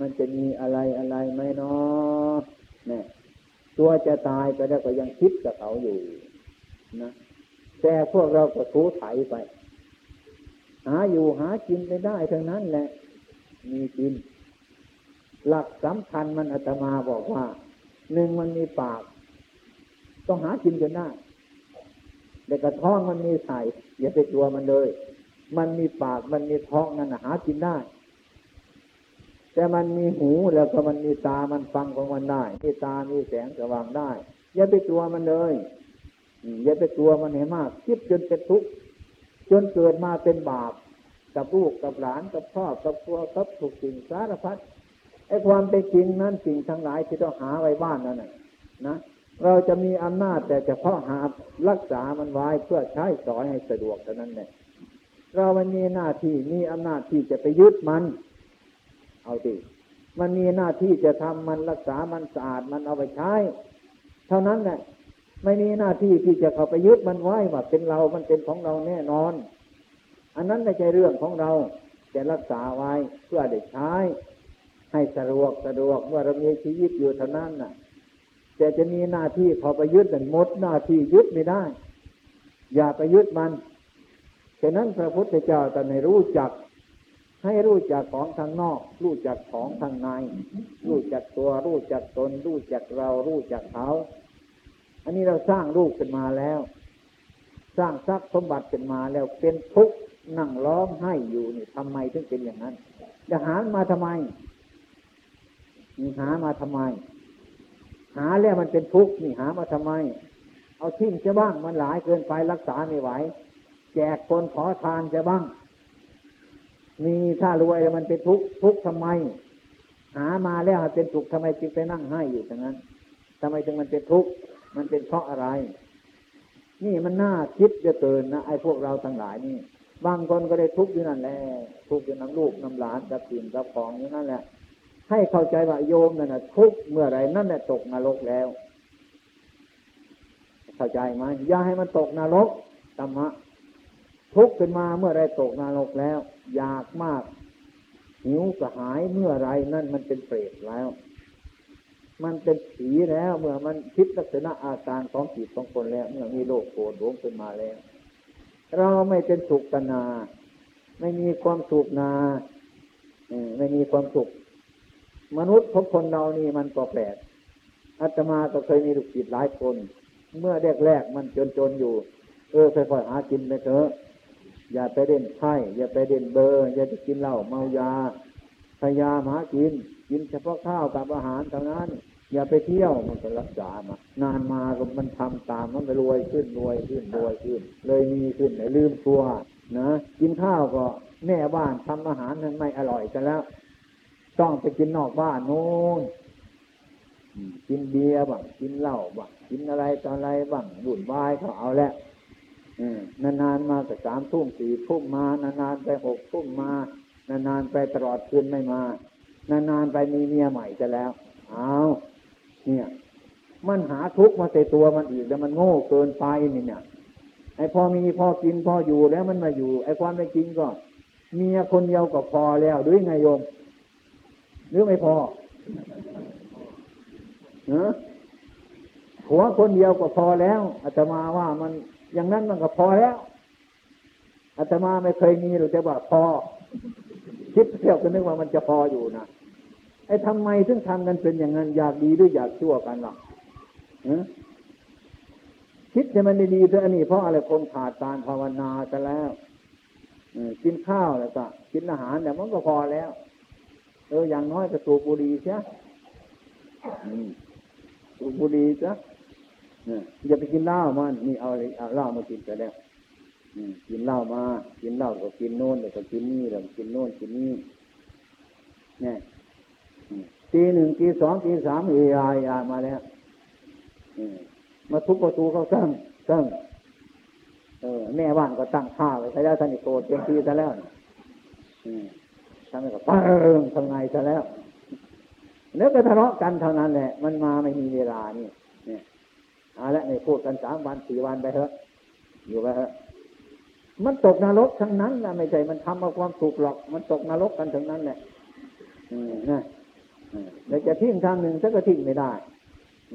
มันจะมีอะไรอะไรไม่น้อเนี่ย ตัวจะตายไปแล้วก็ยังคิดกับเขาอยู่นะแต่พวกเราก็ทูไถไป หาอยู่หากินไปได้ทั้งนั้นแหละ มีกิน หลักสำคัญมันอาตมาบอกว่าหนึ่งมันมีปาก ต้องหากินจนได้แต่กระท้องมันมีใส่อย่าไปกลัวมันเลย มันมีปากมันมีท้องนั่นหากินได้ แต่มันมีหูแล้วก็มันมีตามันฟังของมันได้มีตามีแสงสว่างได้ อย่าไปกลัวมันเลยอย่าไปกลัวมันเห็นมาก คิดจนเป็นทุกข์จนเกิดมาเป็นบาปกับลูกกับหลานกับพ่อกับครัวกับถูกสิ่งสารพัดไอ้ความเป็นจริงนั้นสิ่งทั้งหลายที่ต้องหาไว้บ้านนั่นนะเราจะมีอำนาจแต่เฉพาะหารักษามันไว้เพื่อใช้สอยให้สะดวกเท่านั้นแหละเรามันมีหน้าที่มีอำนาจที่จะไปยึดมัน เอาดิมันมีหน้าที่จะทำมันรักษามันสะอาดมันเอาไปใช้ เท่านั้นแหละไม่มีหน้าที่ที่จะเข้าไปยึดมันไว้ว่าเป็นเรา มันเป็นของเราแน่นอน อันนั้นไม่ใช่เรื่องของเราจะรักษาไว้เพื่อได้ใช้ ให้สะดวกสะดวกเมื่อเรามีชีวิตอยู่เท่านั้นน่ะแต่จะมีหน้าที่พอไปยึดแต่หมดหน้าที่ยึดไม่ได้ อย่าไปยึดมันฉะนั้นพระพุทธเจ้าแต่ในรู้จัก ให้รู้จักของทางนอก รู้จักของทางใน รู้จักตัว รู้จักตน รู้จักเรา รู้จักเขา อันนี้เราสร้างรูปขึ้นมาแล้ว สร้างทรัพย์สมบัติขึ้นมาแล้วเป็นทุกข์นั่งร้องไห้อยู่นี่ทำไมถึงเป็นอย่างนั้นจะหามาทำไมมีหามาทำไม หาแล้วมันเป็นทุกข์นี่หามาทำไม เอาทิ้งจะบ้างมันหลายเกินไปรักษาไม่ไหว แจกคนขอทานจะบ้าง มีถ้ารวยมันเป็นทุกข์ทุกข์ทำไม หามาแล้วเป็นทุกข์ทำไมจึงไปนั่งให้อยู่อย่างนั้นทำไมจึงมันเป็นทุกข์มันเป็นเพราะอะไร นี่มันน่าคิดจะเกินนะไอ้พวกเราทั้งหลายนี่บางคนก็ได้ทุกข์อยู่นั่นแหละทุกข์อยู่น้ำลูกน้ำหลานกับสิ่งกับของอยู่นั่นแหละ ให้เข้าใจว่าโยมนั่นนะทุกข์เมื่อไรนั่นแหละตกนรกแล้ว เข้าใจไหมอย่าให้มันตกนรกธรรมะทุกข์ขึ้นมาเมื่อไรตกนรกแล้ว อยากมาก หิวกระหายเมื่อไรนั่นมันเป็นเปรตแล้ว มันเป็นผีแล้ว เมื่อมันคิดลักษณะอาการของจิตของคนแล้ว เมื่อมีโลกโกรธหลงขึ้นมาแล้ว เราไม่เป็นสุขตนา ไม่มีความสุขนาไม่มีความสุข มนุษย์ทุกคนเรานี่มันก็แปลกอาตมาก็เคยมีลูกศิษย์หลายคน เมื่อแรกๆมันจนๆอยู่ เออค่อยๆหากินไปเถอะ อย่าไปเด่นไพ่อย่าไปเด่นเบอร์ อย่าไปกินเหล้าเมายาพยายามหากิน กินเฉพาะข้าวกับอาหารเท่านั้น อย่าไปเที่ยวมันก็รักษามานานมาก็มันทำตามมันไปรวยขึ้นรวยขึ้นรวยขึ้น เลยมีขึ้นไหนลืมตัวนะกินข้าวก็แม่บ้านทำอาหารนั้นไม่อร่อยกันแล้ว ต้องไปกินนอกบ้านโน้นกินเบียร์บ้างกินเหล้าบ้างกินอะไรต่ออะไรบ้างบุ่นวายเขาเอาแล้ว นานๆมาแต่สามทุ่มสี่ทุ่มมานานๆไปหกทุ่มมานานๆไปตลอดคืนไม่มานานๆไปมีเมียใหม่จะแล้วเอาเนี่ย มันหาทุกข์มาใส่ตัวมันอีกแล้วมันโง่เกินไปนี่เนี่ยไอ้พอมีพอกินพออยู่แล้วมันมาอยู่ ไอ้ความเป็นจริงก็เมียคนเดียวก็พอแล้วด้วยไงโยมหรือไม่พอเนอะหัวคนเดียวก็พอแล้วอาตมาว่ามัน อย่างนั้นมันก็พอแล้วอาตมาไม่เคยมีหรือแต่ว่าพอ คิดเที่ยวก็นึกว่ามันจะพออยู่นะไอ้ทำไมถึงทำกันเป็นอย่างนั้นอยากดีหรืออยากชั่วกันหรอกคิดจะมันดีๆเถอะอันนี้เพราะอะไรคนขาดการภาวนาจะแล้วกินข้าวแล้วก็กินอาหารแต่มันก็พอแล้วเอออย่างน้อยก็สูบบุหรี่ใช่สูบบุหรี่ซะ อย่าไปกินเหล้ามันนี่เอาเอาเหล้ามากินไปแล้วกินเหล้ามา กินเหล้าก็กินโน่นก็กินนี่แล้วกินโน่นกินนี่เนี่ยตีหนึ่งตีสองตีสามเอไอมาแล้วมาทุบประตูเขาซ้ำซ้ำเออแม่บ้านก็ตั้งข้าไว้ซะแล้วท่านโกรธเต็มที่ซะแล้วทำไมก็ปังทำไงซะแล้วเนื้อก็ทะเลาะกันเท่านั้นแหละ มันมาไม่มีเวลานี่เนี่ย เอาละในพูดกันสามวันสี่วันไปเถอะ อยู่ไปเถอะ มันตกนรกทั้งนั้นนะไม่ใช่มันทำมาความสุขหรอก มันตกนรกกันทั้งนั้นแหละนะเราจะทิ้งทางหนึ่งถ้าก็ทิ้งไม่ได้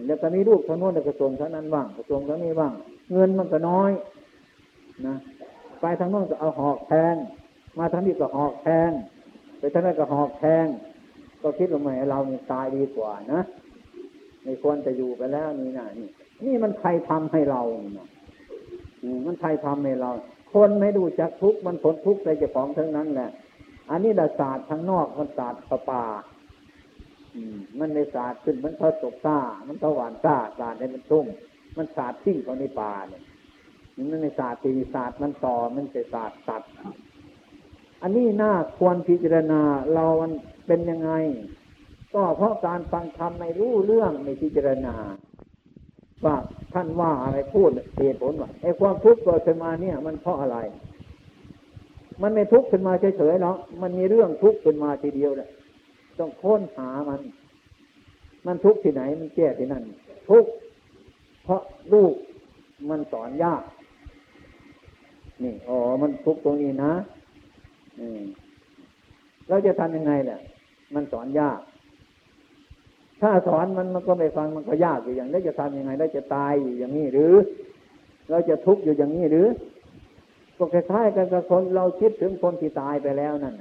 แล้วก็มีลูกทางโน้นกระทรวงเท่านั้นบ้างกระทรวงเท่านี้บ้าง เงินมันก็น้อย นะไปทางโน้นก็เอาหอกแทงมาทางนี้ก็หอกแทงไปทางนั้นก็หอกแทงก็คิดว่าไม่เราเนี่ยตายดีกว่านะไม่ควรจะอยู่ไปแล้วนี่นะนี่ นี่มันใครทำให้เรานี่ยมันใครทำให้เรา คนไม่ดูจักทุกมันผลทุกข์ใจเจ้าของทั้งนั้นแหละ อันนี้ดาศาสตร์ทางนอกมันศาสตร์ประปามันในศาสตร์ขึ้นมันเท่าตกซ่า มันเท่าหวานซ่าศาสตร์ในมันตุ้มมันศาสตร์ทิ้งเขาในป่าเนี่ยมันในศาสตร์ตีศาสตร์มันต่อมันเป็นศาสตร์ตัด อันนี้น่าควรพิจารณาเรามันเป็นยังไง ก็เพราะการฟังธรรมไม่รู้เรื่องไม่พิจารณา ว่าท่านว่าอะไรพูดเหตุผลว่าไอ้ความทุกข์เกิดขึ้นมาเนี่ย มันเพราะอะไร มันไม่ทุกข์ขึ้นมาเฉยๆหรอกมันมีเรื่องทุกข์ขึ้นมาทีเดียวแหละต้องค้นหามัน มันทุกข์ที่ไหนมันแก้ที่นั่น ทุกข์เพราะลูกมันสอนยาก นี่อ๋อมันทุกข์ตรงนี้นะอืมเราจะทำยังไงแหละมันสอนยาก ถ้าสอนมันมันก็ไม่ฟังมันก็ยากอยู่อย่างนี้จะทำยังไงได้จะตายอยู่อย่างนี้หรือ เราจะทุกข์อยู่อย่างนี้หรือก็คล้ายๆกันกับคนเราคิดถึงคนที่ตายไปแล้วนั่น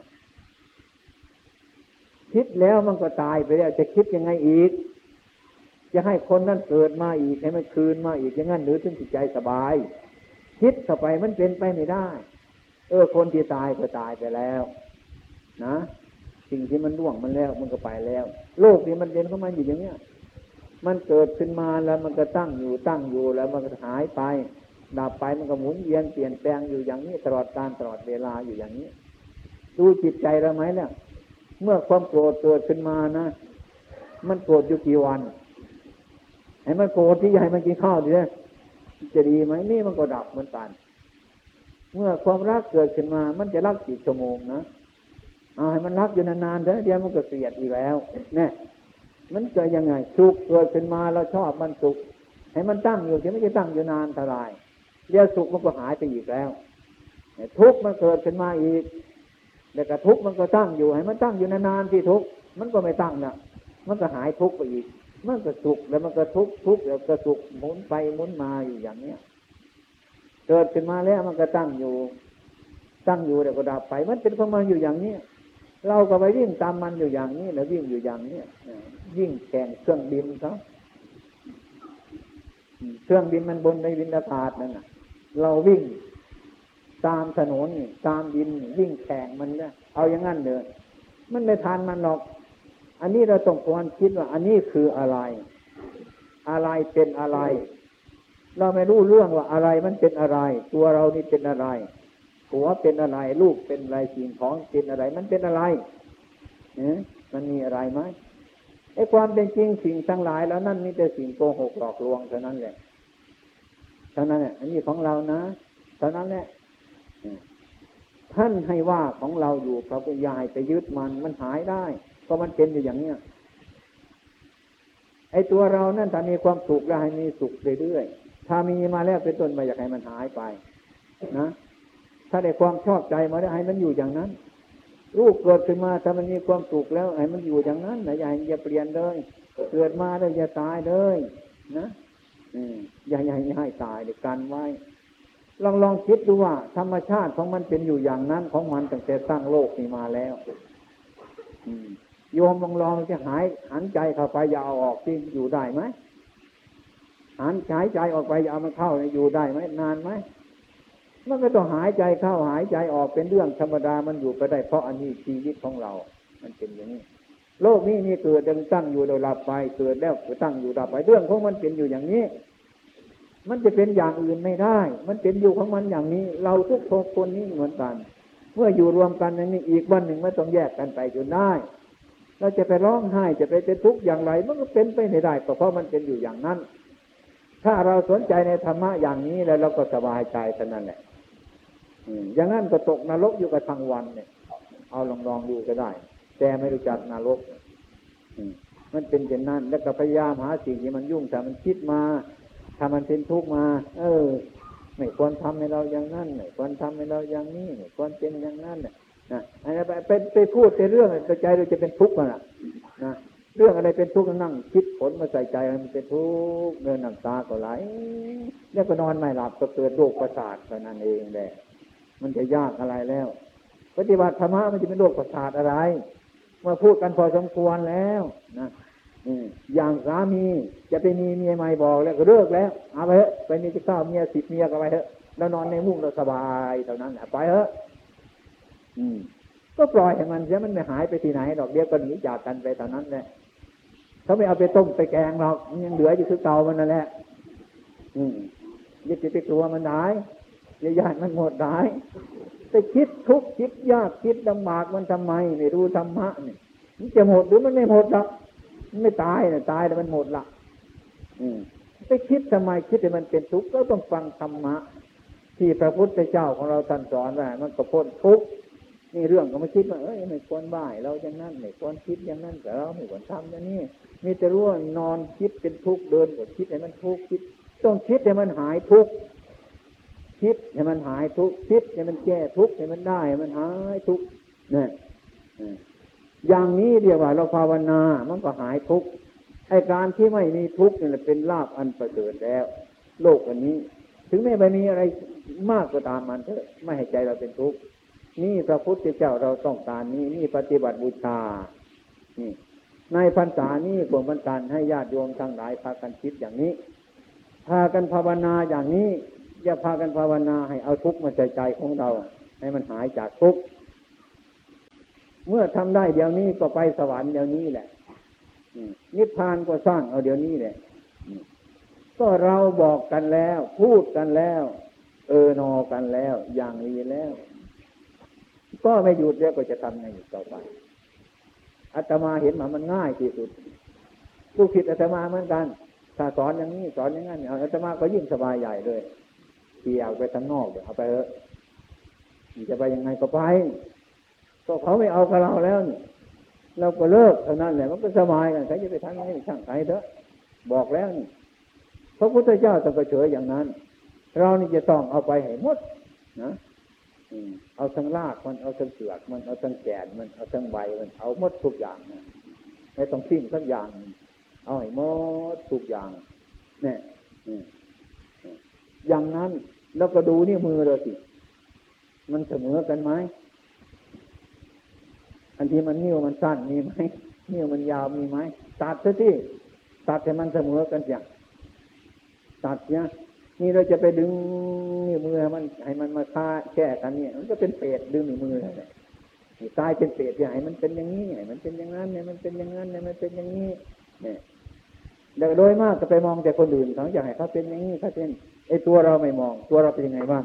คิดแล้วมันก็ตายไปแล้ว จะคิดยังไงอีก จะให้คนนั้นเกิดมาอีกให้มันคืนมาอีกอย่างนั้นหรือถึงจิตใจสบาย คิดเข้าไปมันเป็นไปไม่ได้ เออคนที่ตายก็ตายไปแล้ว นะ สิ่งที่มันล่วงมันแล้วมันก็ไปแล้ว โลกนี้มันเด่นเข้ามาอยู่อย่างเนี้ยมันเกิดขึ้นมาแล้วมันก็ตั้งอยู่ตั้งอยู่แล้วมันก็หายไปดับไปมันก็หมุนเวียนเปลี่ยนแปลงอยู่อย่างนี้ ตลอดการตลอดเวลาอยู่อย่างนี้ ดูจิตใจเราไหมเนี่ยเมื่อความโกรธเกิดขึ้นมานะ มันโกรธอยู่กี่วันให้มันโกรธที่ใหญ่มันกินข้าวดีเลยจะดีไหมนี่มันก็ดับเหมือนกัน เมื่อความรักเกิดขึ้นมา มันจะรักกี่ชั่วโมงนะ เอาให้มันรักอยู่นานๆเถอะเดี๋ยวมันก็เสียดอีกแล้วเนี่ยมันเกิดยังไงสุขเกิดขึ้นมาเราชอบมันสุขให้มันตั้งอยู่ที่ไม่จะตั้งอยู่นานเท่าไรเดี๋ยวสุขมันก็หายไปอีกแล้วทุกข์มันเกิดขึ้นมาอีกแต่กระทุกมันก็ตั้งอยู่ให้มันตั้งอยู่นานๆที่ทุกข์มันก็ไม่ตั้งนะมันก็หายทุกข์ไปอีก มันก็สุขแล้วมันก็ทุกข์ทุกข์แล้วก็สุขหมุนไปหมุนมาอยู่อย่างเนี้ยเกิดขึ้นมาแล้วมันก็ตั้งอยู่ ตั้งอยู่แล้วก็ดับไป มันเป็นของมันอยู่อย่างเนี้ย เราก็ไปวิ่งตามมันอยู่อย่างนี้แล้ววิ่งอยู่อย่างเนี้ยิ่งแข่งเครื่องบินเขาเครื่องบินมันบนในวินอากาศนั่นน่ะ เราวิ่งตามถนนตามดินวิ่งแข่งมันเนี่ยเอาอย่างนั้นเลยมันไม่ทันมันหรอก อันนี้เราต้องควรคิดว่า อันนี้คืออะไร อะไรเป็นอะไร เราไม่รู้เรื่องว่าอะไรมันเป็นอะไร ตัวเรานี่เป็นอะไร หัวเป็นอะไร ลูกเป็นอะไรสิ่งของเป็นอะไร มันเป็นอะไรเนี่ยมันมีอะไรไหมไอ้ความเป็นจริงสิ่งทั้งหลายแล้วนั่นมีแต่สิ่งโกหกหลอกลวงเท่านั้นแหละเท่านั้นแหละอันนี้ของเรานะเท่านั้นแหละท่านให้ว่าของเราอยู่พระพุทธยายไปยึดมันมันหายได้ก็มันเป็นอยู่อย่างเนี้ยไอ้ตัวเรานั่นถ้ามีความสุขแล้วให้มีสุขเรื่อยๆถ้ามีมาแล้วเป็นต้นมาอยากให้มันหายไป นะ ถ้าได้ความชอบใจมาแล้วให้มันอยู่อย่างนั้นรูปเกิดขึ้นมาถ้ามันมีความสุขแล้วให้มันอยู่อย่างนั้นนะอย่าอย่าเปลี่ยนเลย เกิดมาแล้วอย่าตายเลยนะอืมอย่าอย่าให้ตายเดี๋ยวกันไว้ ลองลองคิดดูว่า ธรรมชาติของมันเป็นอยู่อย่างนั้นของมันตั้งแต่สร้างโลกนี้มาแล้วโยมลองลองจะหายหันใจเข้าไปยาวออกที่อยู่ได้ไหมหันหายใจออกไปยาวมันเข้าอยู่ได้ไหมนานไหม มันก็ต้องหายใจเข้าหายใจออกเป็นเรื่องธรรมดามันอยู่ไปได้ เพราะอันนี้ชีวิตของเรา มันเป็นอย่างนี้ โลกนี้มีเกิดดังตั้งอยู่โดยลับไปเกิดแล้วตั้งอยู่ดับไปเรื่องของมันเป็นอยู่อย่างนี้ มันจะเป็นอย่างอื่นไม่ได้ มันเป็นอยู่ของมันอย่างนี้ เราทุกคนนี้เหมือนกัน เมื่ออยู่รวมกันอย่างนี้อีกวันหนึ่งไม่ต้องแยกกันไปจนได้เราจะไปร้องไห้จะไปเป็นทุกข์อย่างไร มันก็เป็นไปไม่ได้เพราะมันเป็นอยู่อย่างนั้น ถ้าเราสนใจในธรรมะอย่างนี้แล้วเราก็สบายใจเท่านั้นแหละ อย่างนั้นก็ตกนรกอยู่กับทางวันเนี่ย เอาลองลองดูก็ได้ แต่ไม่รู้จักนรกมันเป็นเช่นนั้น แล้วก็พยายามหาสิ่งที่มันยุ่งแต่มันคิดมาถ้ามันเป็นทุกข์มา เออไม่ควรทำให้เราอย่างนั้นไม่ควรทำให้เราอย่างนี้ไม่ควรเป็นอย่างนั้นนะอันนี้ไปไปพูดในเรื่องใจเราจะเป็นทุกข์นะนะเรื่องอะไรเป็นทุกข์นั่ง คิดผลมาใส่ใจมันเป็นทุกข์เดินน้ำตาก็ไหลแล้วก็นอนไม่หลับก็เกิดโรคประสาทเท่านั้นเองแหละ มันจะยากอะไรแล้ว ปฏิบัติธรรมะมันจะเป็นโรคประสาทอะไรมื่อพูดกันพอสมควรแล้วนะอย่างสามีจะไปมีเมียใหม่บอกแล้วก็เลิกแล้วเอาไปเถอะไปมีจะข้าวเมียสิบเมียก็ไปเถอะแล้วนอนในมุ้งเราสบายเท่านั้นไปเถอะอืม ก็ปล่อยให้มันเสียมันไม่หายไปที่ไหนดอกเดียวก็หนีจากกันไปเท่านั้นแหละเขาไม่เอาไปต้มไปแกงหรอกมันยังเหลืออยู่คือเตามันนั่นแหละ อืมยึดไปกลัวมันได้ อย่าญาติมันหมดได้ไปคิดทุกข์คิดยากคิดลำบากมันทำไม ไม่รู้ธรรมะเนี่ยมันจะหมดหรือมันไม่หมดหรอกมันไม่ตายนะตายแต่มันหมดละอืมไปคิดทำไมคิดให้มันเป็นทุกข์ก็ต้องฟังธรรมะ ที่พระพุทธเจ้าของเราท่านสอนว่ามันก็พ้นทุกข์นี่เรื่องก็มาคิดว่าเอ้ยไม่ควรบ่ายเราอย่างนั้นไม่ควรคิดอย่างนั้นแต่เราไม่ควรทำอย่างนี้มีแต่รู้ว่านอนคิดเป็นทุกข์เดินก็คิดให้มันทุกข์คิด ต้องคิดให้มันหายทุกข์ คิดให้มันหายทุกคิดให้มันแก้ทุกให้มันได้ให้มันหายทุกเนี่ยอย่างนี้เรียกว่าเราภาวนามันก็หายทุกไอการที่ไม่มีทุกนี่แหละเป็นลาบอันประเสริฐแล้ว โลกอันนี้ ถึงแม้ไม่มีอะไรมากก็ตามมันเถอะไม่ให้ใจเราเป็นทุกข์นี่พระพุทธเจ้าเราต้องการนี้นี่ปฏิบัติบูชานี่ในพรรษานี้ผมบรรการให้ญาติโยมทั้งหลายพากันคิดอย่างนี้พากันภาวนาอย่างนี้ อย่าพากันภาวนาให้เอาทุกข์มาใจใจของเรา ให้มันหายจากทุกข์เมื่อทำได้เดี๋ยวนี้ก็ไปสวรรค์เดี๋ยวนี้แหละนิพพานก็สร้างเอาเดี๋ยวนี้แหละก็เราบอกกันแล้ว พูดกันแล้ว เออนอกันแล้ว อย่างนี้แล้ว ก็ไม่หยุดแล้วก็จะทำไงอยู่ต่อไปอาตมาเห็นมามันง่ายที่สุดลูกศิษย์อาตมาเหมือนกัน ถ้าสอนอย่างนี้สอนอย่างนั้นอาตมาก็ยิ่งสบายใหญ่เลย เที่ยวไปทั้งนอกเดี๋ยวเอาไปเถอะจะไปยังไงก็ไปก็เขาไม่เอากับเราแล้วนี่เราก็เลิกเท่านั้นแหละมันก็สบายกันใครจะไปทำยังไงช่างใครเถอะ บอกแล้วนี่พระพุทธเจ้าต้องกระเฉยอย่างนั้น เรานี่จะต้องเอาไปให้หมดนะเอาทั้งรากมันเอาทั้งเปลือกมันเอาทั้งแก่นมันเอาทั้งใบมันเอาหมดทุกอย่างนะไม่ต้องทิ้งสักอย่าง เอาให้หมดทุกอย่างเนี่ย อย่างนั้น แล้วก็ดูนี่มือเราสิ มันเสมอกันไหมอันที่มันนิ้วมันสั้นมีไหมนิ้วมันยาวมีไหมตัดซะที่ตัดให้มันเสมอกันอย่างตัดเนี่ยนี่เราจะไปดึงนิ้วมือให้มันให้มันมาฆ่าแก้กันเนี่ย มันก็เป็นเปรตดึงนิ้วมือเลยตายเป็นเปรตอย่มันเป็นอย่างนี้ไงมันเป็นอย่างนั้นเนี่ยมันเป็นอย่างนั้นเนี่ยมันเป็นอย่างนี้เนี่ยโดยมากจะไปมองแต่คนอื่นเขาอยากให้เขาเป็นอย่างนี้เขาเป็น ไอ้ตัวเราไม่มอง ตัวเราเป็นยังไงบ้าง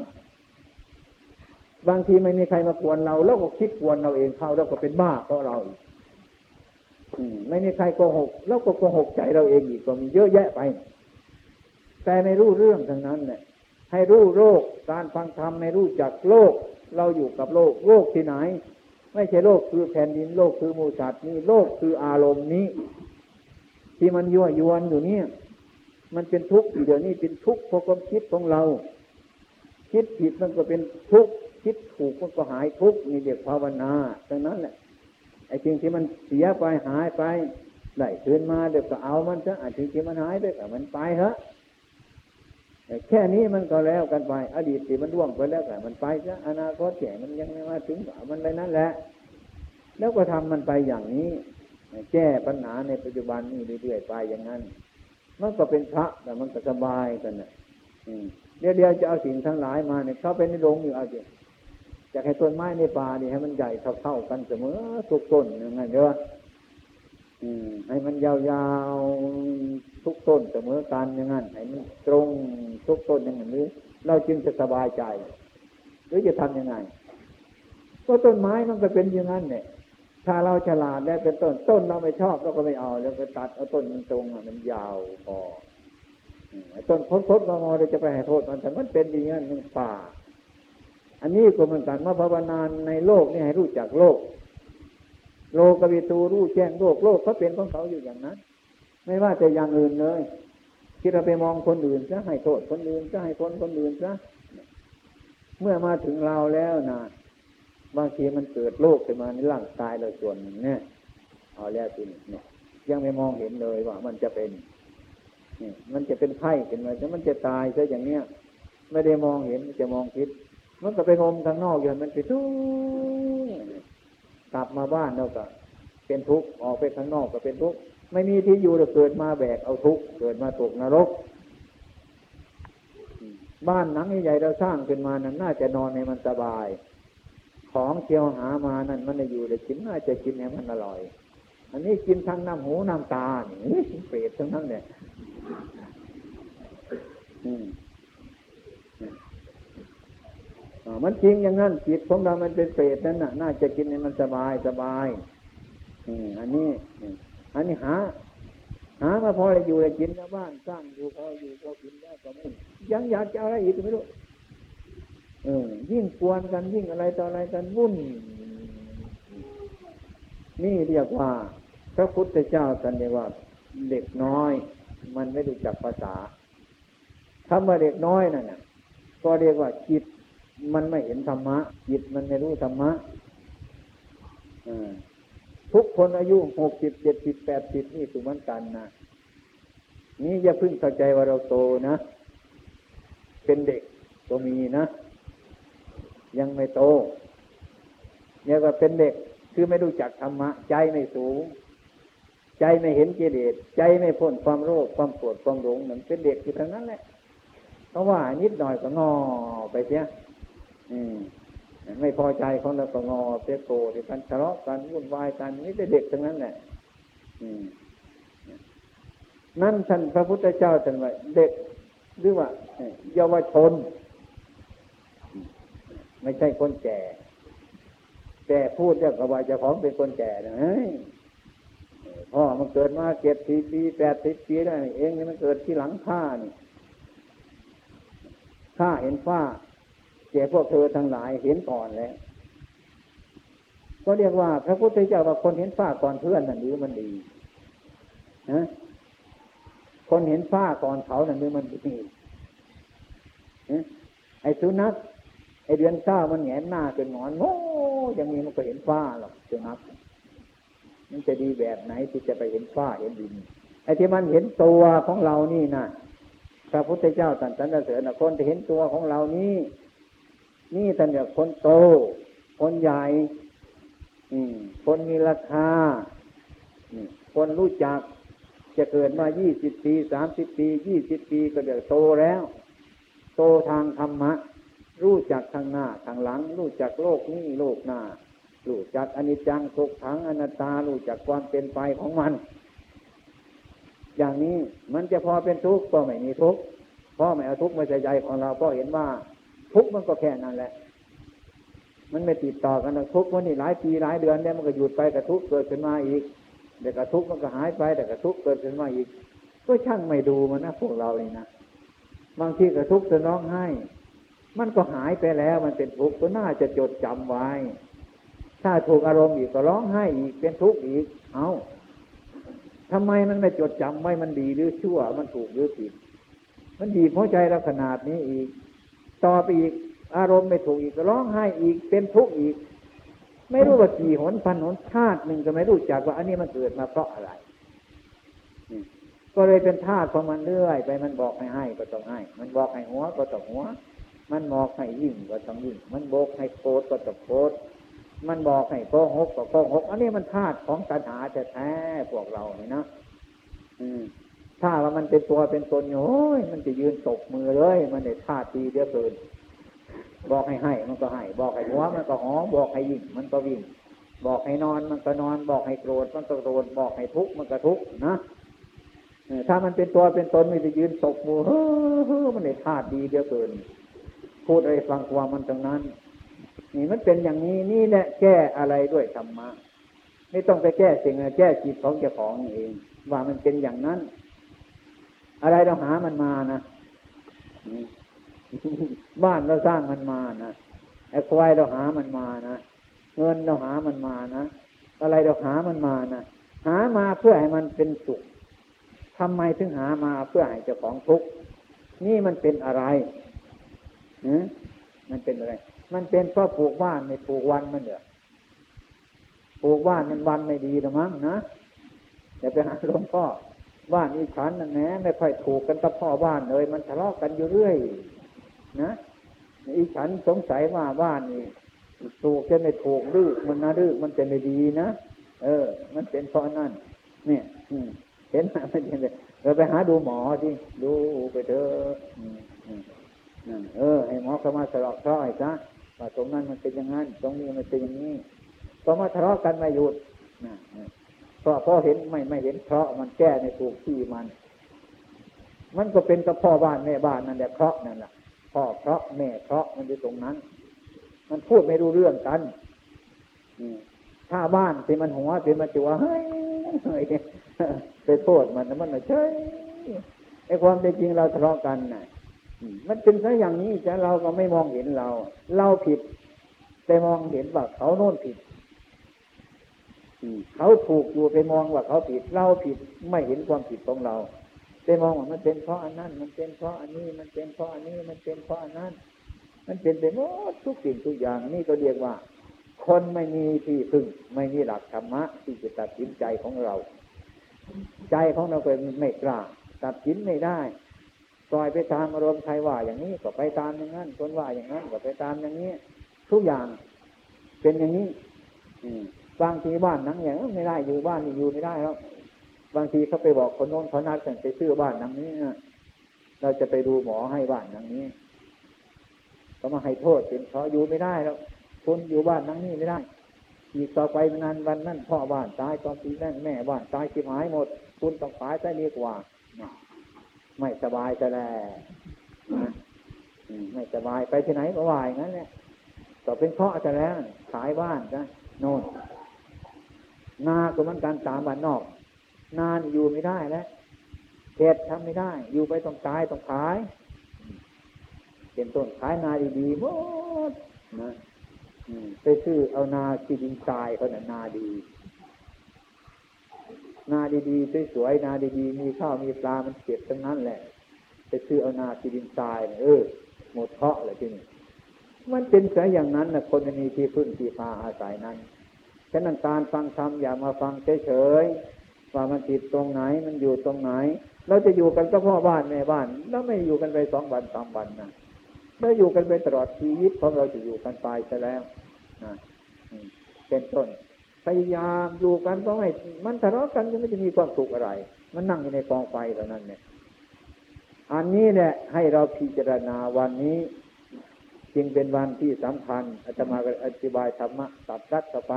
บางทีไม่มีใครมากวนเราแล้วก็คิดกวนเราเองเข้าแล้วก็เป็นบ้าเพราะเราไม่มีใครโกหกแล้วก็โกหกใจเราเองอีกก็มีเยอะแยะไป แต่ไม่รู้เรื่องทั้งนั้นเนี่ยให้รู้โลกการฟังธรรมไม่รู้จักโลก เราอยู่กับโลก โลกที่ไหน ไม่ใช่โลกคือแผ่นดินโลกคือมูสัตว์นี่โลกคืออารมณ์นี้ ที่มันยั่วยวนอยู่เนี่ย มันเป็นทุกข์เดี๋ยวนี้เป็นทุกข์เพราะความคิดของเรา คิดผิดมันก็เป็นทุกข์คิดถูกมันก็หายทุกข์นี่เรียกภาวนาดังนั้นแหละไอ้สิ่งที่มันเสียไปหายไปได้คืนมาเดี๋ยวก็เอามันซะไอ้สิ่งที่มันหายไปก็มันไปเถอะแค่นี้มันก็แล้วกันไป อดีตที่มันร่วงไปแล้วแต่มันไปซะอนาคตแก่มันยังไม่มาถึงมันเลยนั่นแหละ แล้วก็ทำมันไปอย่างนี้ แก้ปัญหาในปัจจุบันนี่เรื่อยๆไปอย่างนั้น มันก็เป็นพระแต่มันก็สบายกันนะเดี๋ยวเดียวจะเอาสิ่งทั้งหลายมาเนี่ยเขาไปในโรงอยู่เอาสิอยากให้ต้นไม้ในป่านี่ให้มันใหญ่เท่าๆกันเสมอทุกต้นอย่างไงเด้อให้มันยาวๆทุกต้นเสมอกันอย่างนั้นให้มันตรงทุกต้นอย่างนั้นหรือเราจึงจะสบายใจ หรือจะทำยังไงก็ต้นไม้มันก็เป็นอย่างนั้นเนี่ย ถ้าเราฉลาดแล้วเป็นต้นต้นเราไม่ชอบเราก็ไม่เอาแล้วก็ตัดเอาต้นมันตรงมันยาวพอต้นคดคดงอเราจะไปให้โทษมันแต่มันเป็นอย่างนั้นมันป่า อันนี้ก็เหมือนกันมาภาวนาในโลกนี่ให้รู้จักโลก โลกวิตูรู้แจ้งโลกโลกเขาเป็นของเขาอยู่อย่างนั้น ไม่ว่าจะอย่างอื่นเลยที่เราไปมองคนอื่นจะให้โทษคนอื่นจะให้คนคนอื่นซะเมื่อมาถึงเราแล้วนะ บางทีมันเกิดโรคขึ้นมาในร่างกายเราส่วนหนึ่งเนี่ยเอาแล้วทีนี้เนี่ย ยังไม่มองเห็นเลยว่ามันจะเป็นนี่มันจะเป็นไข้ขึ้นมาจะมันจะตายซะอย่างเนี้ยไม่ได้มองเห็นจะมองคิด มันก็ไปงมข้างนอกอย่างมันไปทุกกลับมาบ้านเราก็เป็นทุกข์ออกไปข้างนอกก็เป็นทุกข์ไม่มีที่อยู่เราเกิดมาแบกเอาทุกข์เกิดมาตกนรก บ้านหนังใหญ่เราสร้างขึ้นมานั้นน่าจะนอนในมันสบาย ของเที่ยวหามานั่นมันจะอยู่ได้กินน่าจะกินให้มันอร่อย อันนี้กินทั้งน้ำหูน้ำตาเนี่ยเปรตทั้งนั้นเนี่ยมันจริงอย่างนั้นจิตของเรามันเป็นเปรตนั่นน่ะ น่าจะกินให้มันสบายสบายอันนี้ อันนี้หา หามาพอจะอยู่จะกินชาวบ้านสร้างอยู่พออยู่พอกินแล้วก็ไม่ยังอยากจะอะไรอีกไม่รู้ เออ ยิ่งกวนกันยิ่งอะไรต่ออะไรกันวุ่น นี่เรียกว่า พระพุทธเจ้าสันนิว่า เด็กน้อย มันไม่รู้จักภาษาคำว่าเด็กน้อยนั่นน่ะก็เรียกว่าจิต มันไม่เห็นธรรมะ จิตมันไม่รู้ธรรมะทุกคนอายุหกสิบเจ็ดสิบแปดสิบนี่ถือเหมือนกันนะนี่อย่าพึ่งเข้าใจว่าเราโตนะ เป็นเด็กก็มีนะ ยังไม่โตเนี่ยก็เป็นเด็กคือไม่รู้จักธรรมะ ใจไม่สูง ใจไม่เห็นกิเลสใจไม่พ้นความโลภความโกรธความหลงเหมือนเป็นเด็กอยู่ทั้งนั้นแหละเพราะว่านิดหน่อยก็งอไปเสียอืมไม่พอใจของเราก็งอเสียโกรธกันทะเลาะกันวุ่นวายกันนี่เป็นเด็กทั้งนั้นแหละอืมนั่นท่านพระพุทธเจ้าท่านว่าเด็กหรือว่าเยาวชน ไม่ใช่คนแก่ แต่พูดเรื่องกับว่าจะของเป็นคนแก่นะพ่อมันเกิดมาเจ็ดสี่ปีแปดสิบปีได้เองนี่มันเกิดที่หลังข้านี่ข้าเห็นฟ้าแก่พวกเธอทั้งหลายเห็นก่อนแล้วก็เรียกว่า พระพุทธเจ้าว่าคนเห็นฟ้าก่อนเพื่อนนั่นหรือมันดีนะคนเห็นฟ้าก่อนเขานั่นหรือมันดีไอ้สุนัข ไอเดือนเก้ามันแงนหน้าเป็นหมอนโอ้ยังมีมันก็เห็นฟ้าหรอกเจ้านับมันจะดีแบบไหนที่จะไปเห็นฟ้าเห็นดินไอ้ที่มันเห็นตัวของเรานี่นะพระพุทธเจ้าตรัสรรเสริญคนที่เห็นตัวของเรานี่นี่ท่านเรียกคนโต คนใหญ่คนมีราคาคนรู้จัก จะเกิดมายี่สิบปีสามสิบปียี่สิบปีก็เดี๋ยวโตแล้ว โตทางธรรมะ รู้จักทางหน้าทางหลัง รู้จักโลกนี้โลกหน้า รู้จักอนิจจังทุกขังอนัตตา รู้จักความเป็นไปของมัน อย่างนี้มันจะพอเป็นทุกข์ก็ไม่มีทุกข์เพราะไม่เอาทุกข์มาใส่ใจของเราเพราะเห็นว่าทุกข์มันก็แค่นั้นแหละ มันไม่ติดต่อกันนะทุกข์มันนี่หลายปีหลายเดือนเนี่ยมันก็หยุดไปกระทุกข์เกิดขึ้นมาอีกเดี๋ยวกระทุกข์มันก็หายไปแต่กระทุกข์เกิดขึ้นมาอีก ก็ช่างไม่ดูมันนะพวกเราเลยนะบางทีกระทุกข์จะร้องไห้ มันก็หายไปแล้วมันเป็นทุกข์ก็น่าจะจดจำไว้ ถ้าถูกอารมณ์อีกก็ร้องไห้อีกเป็นทุกข์อีก เอาทำไมมันไม่จดจำไว้มันดีหรือชั่ว มันถูกหรือผิด มันดีเพราะใจเราขนาดนี้อีก ต่อไปอีกอารมณ์ไม่ถูกอีกก็ร้องไห้อีกเป็นทุกข์อีก ไม่รู้ว่ากี่หนพันหนชาติหนึ่งก็ไม่รู้จักว่า อันนี้มันเกิดมาเพราะอะไรก็เลยเป็นธาตุของมันเรื่อย ไปมันบอกให้ให้ก็ต้องให้ มันบอกให้หัวก็ต้องหัว มันบอกให้ยิ่งก็ต้องยิ่ง มันบอกให้โกรธก็ต้องโกรธมันบอกให้โกหกก็โกหก อันนี้มันธาตุของตัณหาแท้ๆพวกเราเนี่ยนะอืมถ้าว่ามันเป็นตัวเป็นตนโอ้ยมันจะยืนตกมือเลย มันเนี่ยธาตุดีเดียวเกินบอกให้ให้มันก็ให้ บอกให้หัวมันก็หอบอกให้ยิ่ง มันก็วิ่ง บอกให้นอนมันก็นอน บอกให้โกรธมันก็โกรธบอกให้ทุกข์มันก็ทุกข์นะถ้ามันเป็นตัวเป็นตนมันจะยืนตกมือเฮ้อมันในธาตุดีเดียวเกิน พูดอะไรฟังความมันตรงนั้น นี่มันเป็นอย่างนี้นี่แหละแก้อะไรด้วยธรรมะไม่ต้องไปแก้สิ่งแก้จิตของเจ้าของเอง ว่ามันเป็นอย่างนั้น อะไรเราหามันมานะบ้านเราสร้างมันมานะไอ้ควายเราหามันมานะเงินเราหามันมานะอะไรเราหามันมานะหามาเพื่อให้มันเป็นสุขทำไมถึงหามาเพื่อให้เจ้าของทุกข์นี่มันเป็นอะไร อืมันเป็นอะไร มันเป็นเพราะปลูกบ้านไม่ปลูกวันมันเหรอปลูกบ้านมันวันไม่ดีหรือมั้งนะอย่าไปหาหลวงพ่อบ้านอีฉันนั่นแหละไม่ค่อยถูกกันกับพ่อบ้านเลย มันทะเลาะกันอยู่เรื่อย นะอีฉันสงสัยว่าบ้านนี่ถูกจะไม่ถูกดื้อมันนะดื้อมันจะไม่ดีนะเออ มันเป็นเพราะนั่นเนี่ยเห็นไหมมันยังไงเราไปหาดูหมอที่ดูไปเถอะ เออให้หมอเข้ามาสลอกเคราะห์ให้ซะว่าตรงนั้นมันเป็นอย่างนั้น ตรงนี้มันเป็นอย่างนี้ก็มาทะเลาะกันมาหยุดนะเพราะพอเห็นไม่ไม่เห็นเคราะมันแก้ในถูกที่มัน มันก็เป็นกับพ่อบ้านแม่บ้านนั่นแหละเคราะนั่นแหละพ่อเคราะแม่เคราะมันอยู่ตรงนั้น มันพูดไม่รู้เรื่องกันถ้าบ้านเป็นมันหัวเป็นมันจัวเฮ้ยไปโทษมันมันไม่ใช่ไอ้ความเป็นจริงเราทะเลาะกันน่ะ มันเป็นซะอย่างนี้แต่เราก็ไม่มองเห็นเรา เราผิด แต่มองเห็นว่าเขาโน่นผิดเขาถูกอยู่ไปมองว่าเขาผิด เราผิดไม่เห็นความผิดของเราไปมองว่ามันเป็นเพราะอันนั้น มันเป็นเพราะอันนี้ มันเป็นเพราะอันนี้ มันเป็นเพราะอันนั้น มันเป็นไปหมดทุกสิ่งทุกอย่างนี่ก็เรียกว่า คนไม่มีที่พึ่ง ไม่มีหลักธรรมะที่จะตัดสินใจของเรา ใจของเราเป็นไม่กล้าตัดสินไม่ได้ ปล่อยไปตามอารมณ์ใครว่าอย่างนี้ก็ไปตามอย่างนั้นคนว่าอย่างนั้นก็ไปตามอย่างนี้ ทุกอย่างเป็นอย่างนี้ อืบางทีบ้านนั้นอย่างไม่ได้อยู่บ้านอยู่ไม่ได้แล้วบางทีเขาไปบอกคนโน้นเขานัดกันไปซื้อบ้านนังนี้เราจะไปดูหมอให้บ้านนังนี้ก็มาให้โทษเป็นเพราะอยู่ไม่ได้แล้วคนอยู่บ้านนังนี้ไม่ได้อีกต่อไปนานวันนั้นพ่อบ้านตายตอนปีนั้นแม่บ้านตายชิบหายหมด คุณต้องตายซะดีกว่า ไม่สบายจะแล้วไม่สบายไปที่ไหนก็วายงั้นเนี่ยต่อเป็นเพราะจะแล้วขายบ้านนะโน่นนาก็มันการตามบ้านนอก นานอยู่ไม่ได้แล้วเขตทำไม่ได้ อยู่ไปต้องตายต้องขายเป็นต้นขายนาดีๆหมดนะไปซื้อเอานาที่ดินทรายเขาเนี่ยนาดี นาดีๆสวยๆนาดีๆมีข้าวมีปลามันเก็บทั้งนั้นแหละไปซื้อเอานาที่ดินทรายเออหมดเพาะเลยที่นี่มันเป็นแค่อย่างนั้นนะคนมีที่พึ่งที่พาอาศัยนั้นฉะนั้นการฟังธรรมอย่ามาฟังเฉยๆว่ามันติดตรงไหนมันอยู่ตรงไหน เราจะอยู่กันก็พ่อบ้านแม่บ้าน แล้วไม่อยู่กันไปสองวันสามวันนะเราอยู่กันไปตลอดชีวิตของเราจะอยู่กันไปซะแล้วนะเป็นต้น พยายามอยู่กันเพราะไม่มันทะเลาะกันจะไม่จะมีความสุขอะไร มันนั่งอยู่ในกองไฟเท่านั้นเนี่ยอันนี้เนี่ยให้เราพิจารณาวันนี้ จึงเป็นวันที่สำคัญอาจมาอธิบายธรรมะตัดรัดต่อไป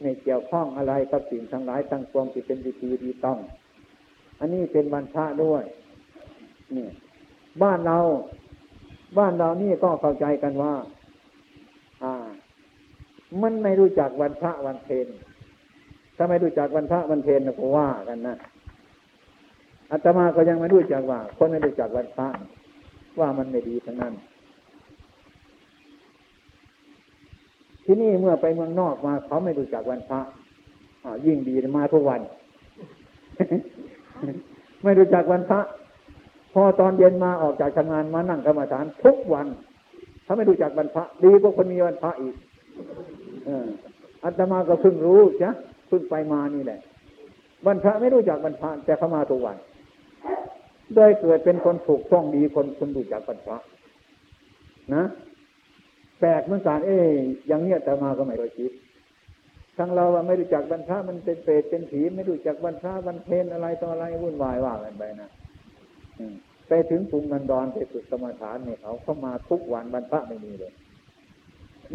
ไม่เกี่ยวข้องอะไรกับสิ่งทั้งหลายทั้งปวงที่เป็นวิธีดีต้อง อันนี้เป็นวันพระด้วยนี่บ้านเรา บ้านเรานี่ก็เข้าใจกันว่า มันไม่รู้จักวันพระวันเพนถ้าไม่รู้จักวันพระวันเพนก็ว่ากันนะอาตมาก็ยังไม่รู้จักว่า คนไม่รู้จักวันพระว่ามันไม่ดีทั้งนั้น ที่นี่เมื่อไปเมืองนอกมา เขาไม่รู้จักวันพระยิ่งดีมาทุกวัน ไม่รู้จักวันพระ พอตอนเย็นมาออกจากทำงานมานั่งกรรมฐานทุกวันเขาไม่รู้จักวันพระ ดีกว่าคนมีวันพระอีก อัตมาก็เพิ่งรู้จ้ะเพิ่งไปมานี่แหละวันพระไม่รู้จักวันพระแต่เขามาทุกวันโดยเกิดเป็นคนถูกต้องดีคนคนรู้จักวันพระนะแปลกเหมือนกันเอ้ยอย่างเนี้ยแต่มาก็ไม่รู้จิตทั้งเราไม่รู้จักบรรพามันเป็นเปรตเป็นผีไม่รู้จักบรรพาบรรเพนอะไรต่ออะไรวุ่นวายว่ากันไปนะไปถึงกรุงนันดอนไปฝึกสมาทานเนี่ยเขาเข้ามาทุกวันบรรพาไม่มีเลย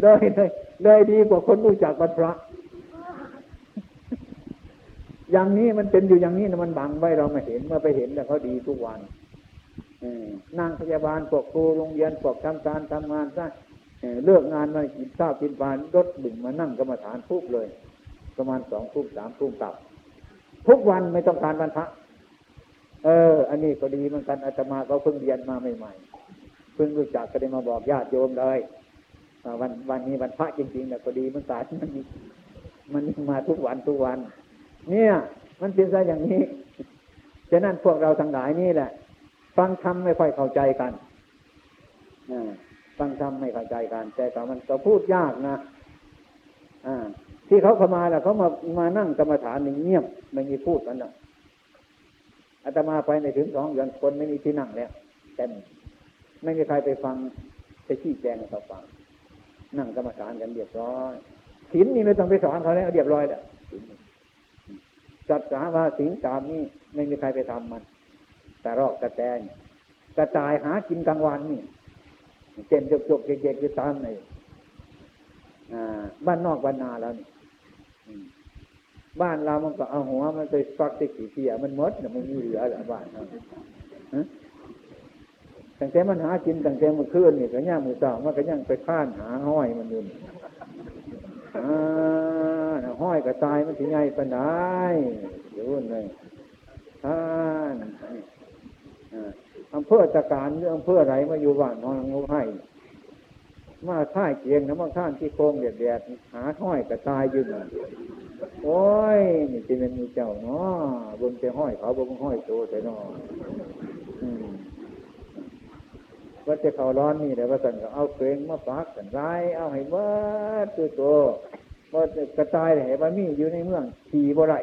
เลยเลยเลยดีกว่าคนรู้จักบรรพระ อย่างนี้มันเป็นอยู่อย่างนี้นะมันบังไว้เราไม่เห็นเมื่อไปเห็นแล้วเขาดีทุกวันนั่งพยาบาลพวกครูโรงเรียนพวกทำการทำงานซะเลิกงานมากินข้าวกินปลารถดึงมานั่งกรรมฐานทุกเลย ประมาณสองทุ่มสามทุ่มกลับ ทุกวันไม่ต้องการวันพระเออ อันนี้ก็ดีเหมือนกันอาตมาก็เพิ่งเรียนมาใหม่ๆเพิ่งรู้จักก็ได้มาบอกญาติโยมเลย วันวันนี้วันพระจริงๆแต่ก็ดีมันสายมันมันมาทุกวันทุกวัน เนี่ย มันเป็นซะอย่างนี้ฉะนั้นพวกเราทั้งหลายนี่แหละ ฟังธรรมไม่ค่อยเข้าใจกันฟังธรรมไม่เข้าใจกัน แต่แต่มันก็พูดยากนะอ่า ที่เขาเข้ามาแหละเขามามานั่งกรรมฐานเงียบไม่มีพูดกันนะอาตมาไปในถึงสองเดือนคนไม่มีที่นั่งแล้วเต็มไม่มีใครไปฟังไปชี้แจงให้เขาฟัง นั่งกรรมฐานกันเรียบร้อยศีลนี่ไม่ต้องไปสอนเขาแล้วเรียบร้อยแล้วจัดสาว่าศีลสามนี่ไม่มีใครไปทำมัน แต่รอกกระแตนกระจายหากินกลางวันนี่เจนจบจบเด็กๆอยู่ตามในบ้านนอกบ้านนาแล้วนี่บ้านเรามันก็เอาหัวมันไปฟักติกี่เสียมันมดเนี่ยมันมีเหลือหรือบ้านเรา ตั้งแต่มันหากินตั้งแต่เมื่อคืนนี่ก็ย่างมือสองมันก็ย่างไปข้านหาห้อยมันอยู่ห้อยก็ตายมันถึงไงปัญหาอยู่เลยท่านอำเภอตะการเรื่องอำเภอไรมาอยู่บ้านนอนงูให้มาท่ายเกียงนะมาท่านที่โค้งเดียดหาห้อยก็ตายยืนโอ้ยนี่จะเป็นมีเจ้าเนาะบนจะห้อยเขาบนห้อยโตแต่นาะ ว่าจะเขาร้อนนี่แต่ว่าสันก็เอาเพลงมาฟักกันไรเอาให้เมื่อตัวโตว่ากระจายเห็นว่ามีอยู่ในเมืองขี่บ่ไร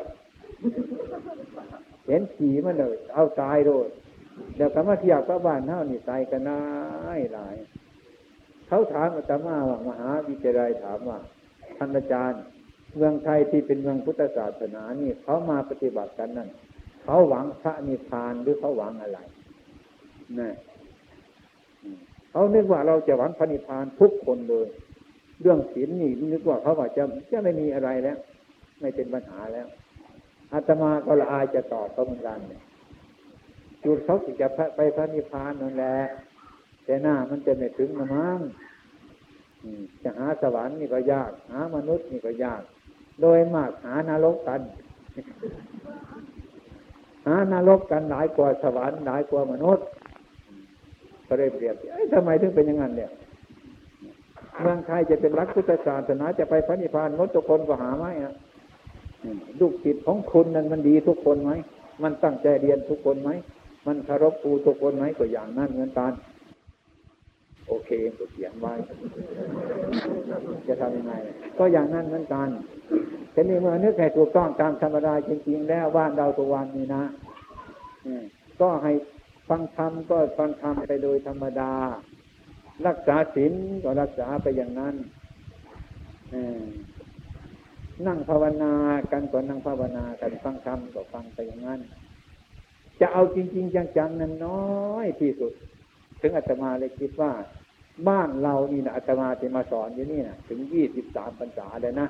เห็นขี่มันเลยเอาตายโดยเดี๋ยวคำว่าเทียบกับบ้านเท่านี่ตายกันนายหลาย เขาถามอาตมาว่ามหาวิทยาลัยถามว่าท่านอาจารย์ เมืองไทยที่เป็นเมืองพุทธศาสนานี่เขามาปฏิบัติกันนั่นเขาหวังพระนิพพานหรือเขาหวังอะไรนี่ เขานึกว่าเราจะหวังพระนิพพานทุกคนเลย เรื่องศีลนี่นึกว่าเขาว่าจะจะไม่มีอะไรแล้ว ไม่เป็นปัญหาแล้วอาตมาก็ละอายจะตอบเขาเหมือนกันจุดเขาจะไปพระนิพพานนั่นแหละแต่หน้ามันจะไม่ถึงนะมั้งจะหาสวรรค์นี่ก็ยาก หามนุษย์นี่ก็ยาก โดยมากหานรกกัน หานรกกันหลายกว่าสวรรค์หลายกว่ามนุษย์ ก็เลยเปรียบทำไมถึงเป็นอย่างนั้นเนี่ยเมืองไทยจะเป็นรักพุทธศาสนาจะไปพระนิพพานมดทุกคนก็หาไม่อะลูกศิษย์ของคุณนั้นมันดีทุกคนไหม มันตั้งใจเรียนทุกคนไหม มันคารพครูทุกคนไหมก็อย่างนั้นเหมือนกันโอเคก็เขียนไว้ จะทำยังไง ก็อย่างนั้นเหมือนกันทีนี้เมื่อนึกให้ถูกต้องตามธรรมดาจริงๆ แล้วว่าเราตัววันนี้นะก็ให้ ฟังธรรมก็ฟังธรรมไปโดยธรรมดา รักษาศีลก็รักษาไปอย่างนั้นนั่งภาวนากันก็นั่งภาวนากันฟังธรรมก็ฟังไปอย่างนั้น จะเอาจริง ๆ จังๆนั้นน้อยที่สุด ถึงอาตมาเลยคิดว่า บ้านเรานี่นะอาตมาที่มาสอนอยู่นี่นะถึงยี่สิบสามพรรษาเลยนะ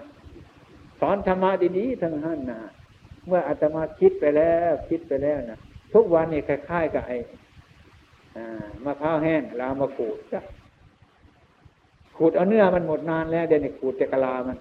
สอนธรรมะดีๆทั้งนั้นนะเมื่ออาตมาคิดไปแล้ว คิดไปแล้วนะ ทุกวันนี่คล้ายๆกับไอ้มะพร้าวแห้งเรามาขูดขูดเอาเนื้อมันหมดนานแล้วเดี๋ยวนี้ขูดจะกะลามัน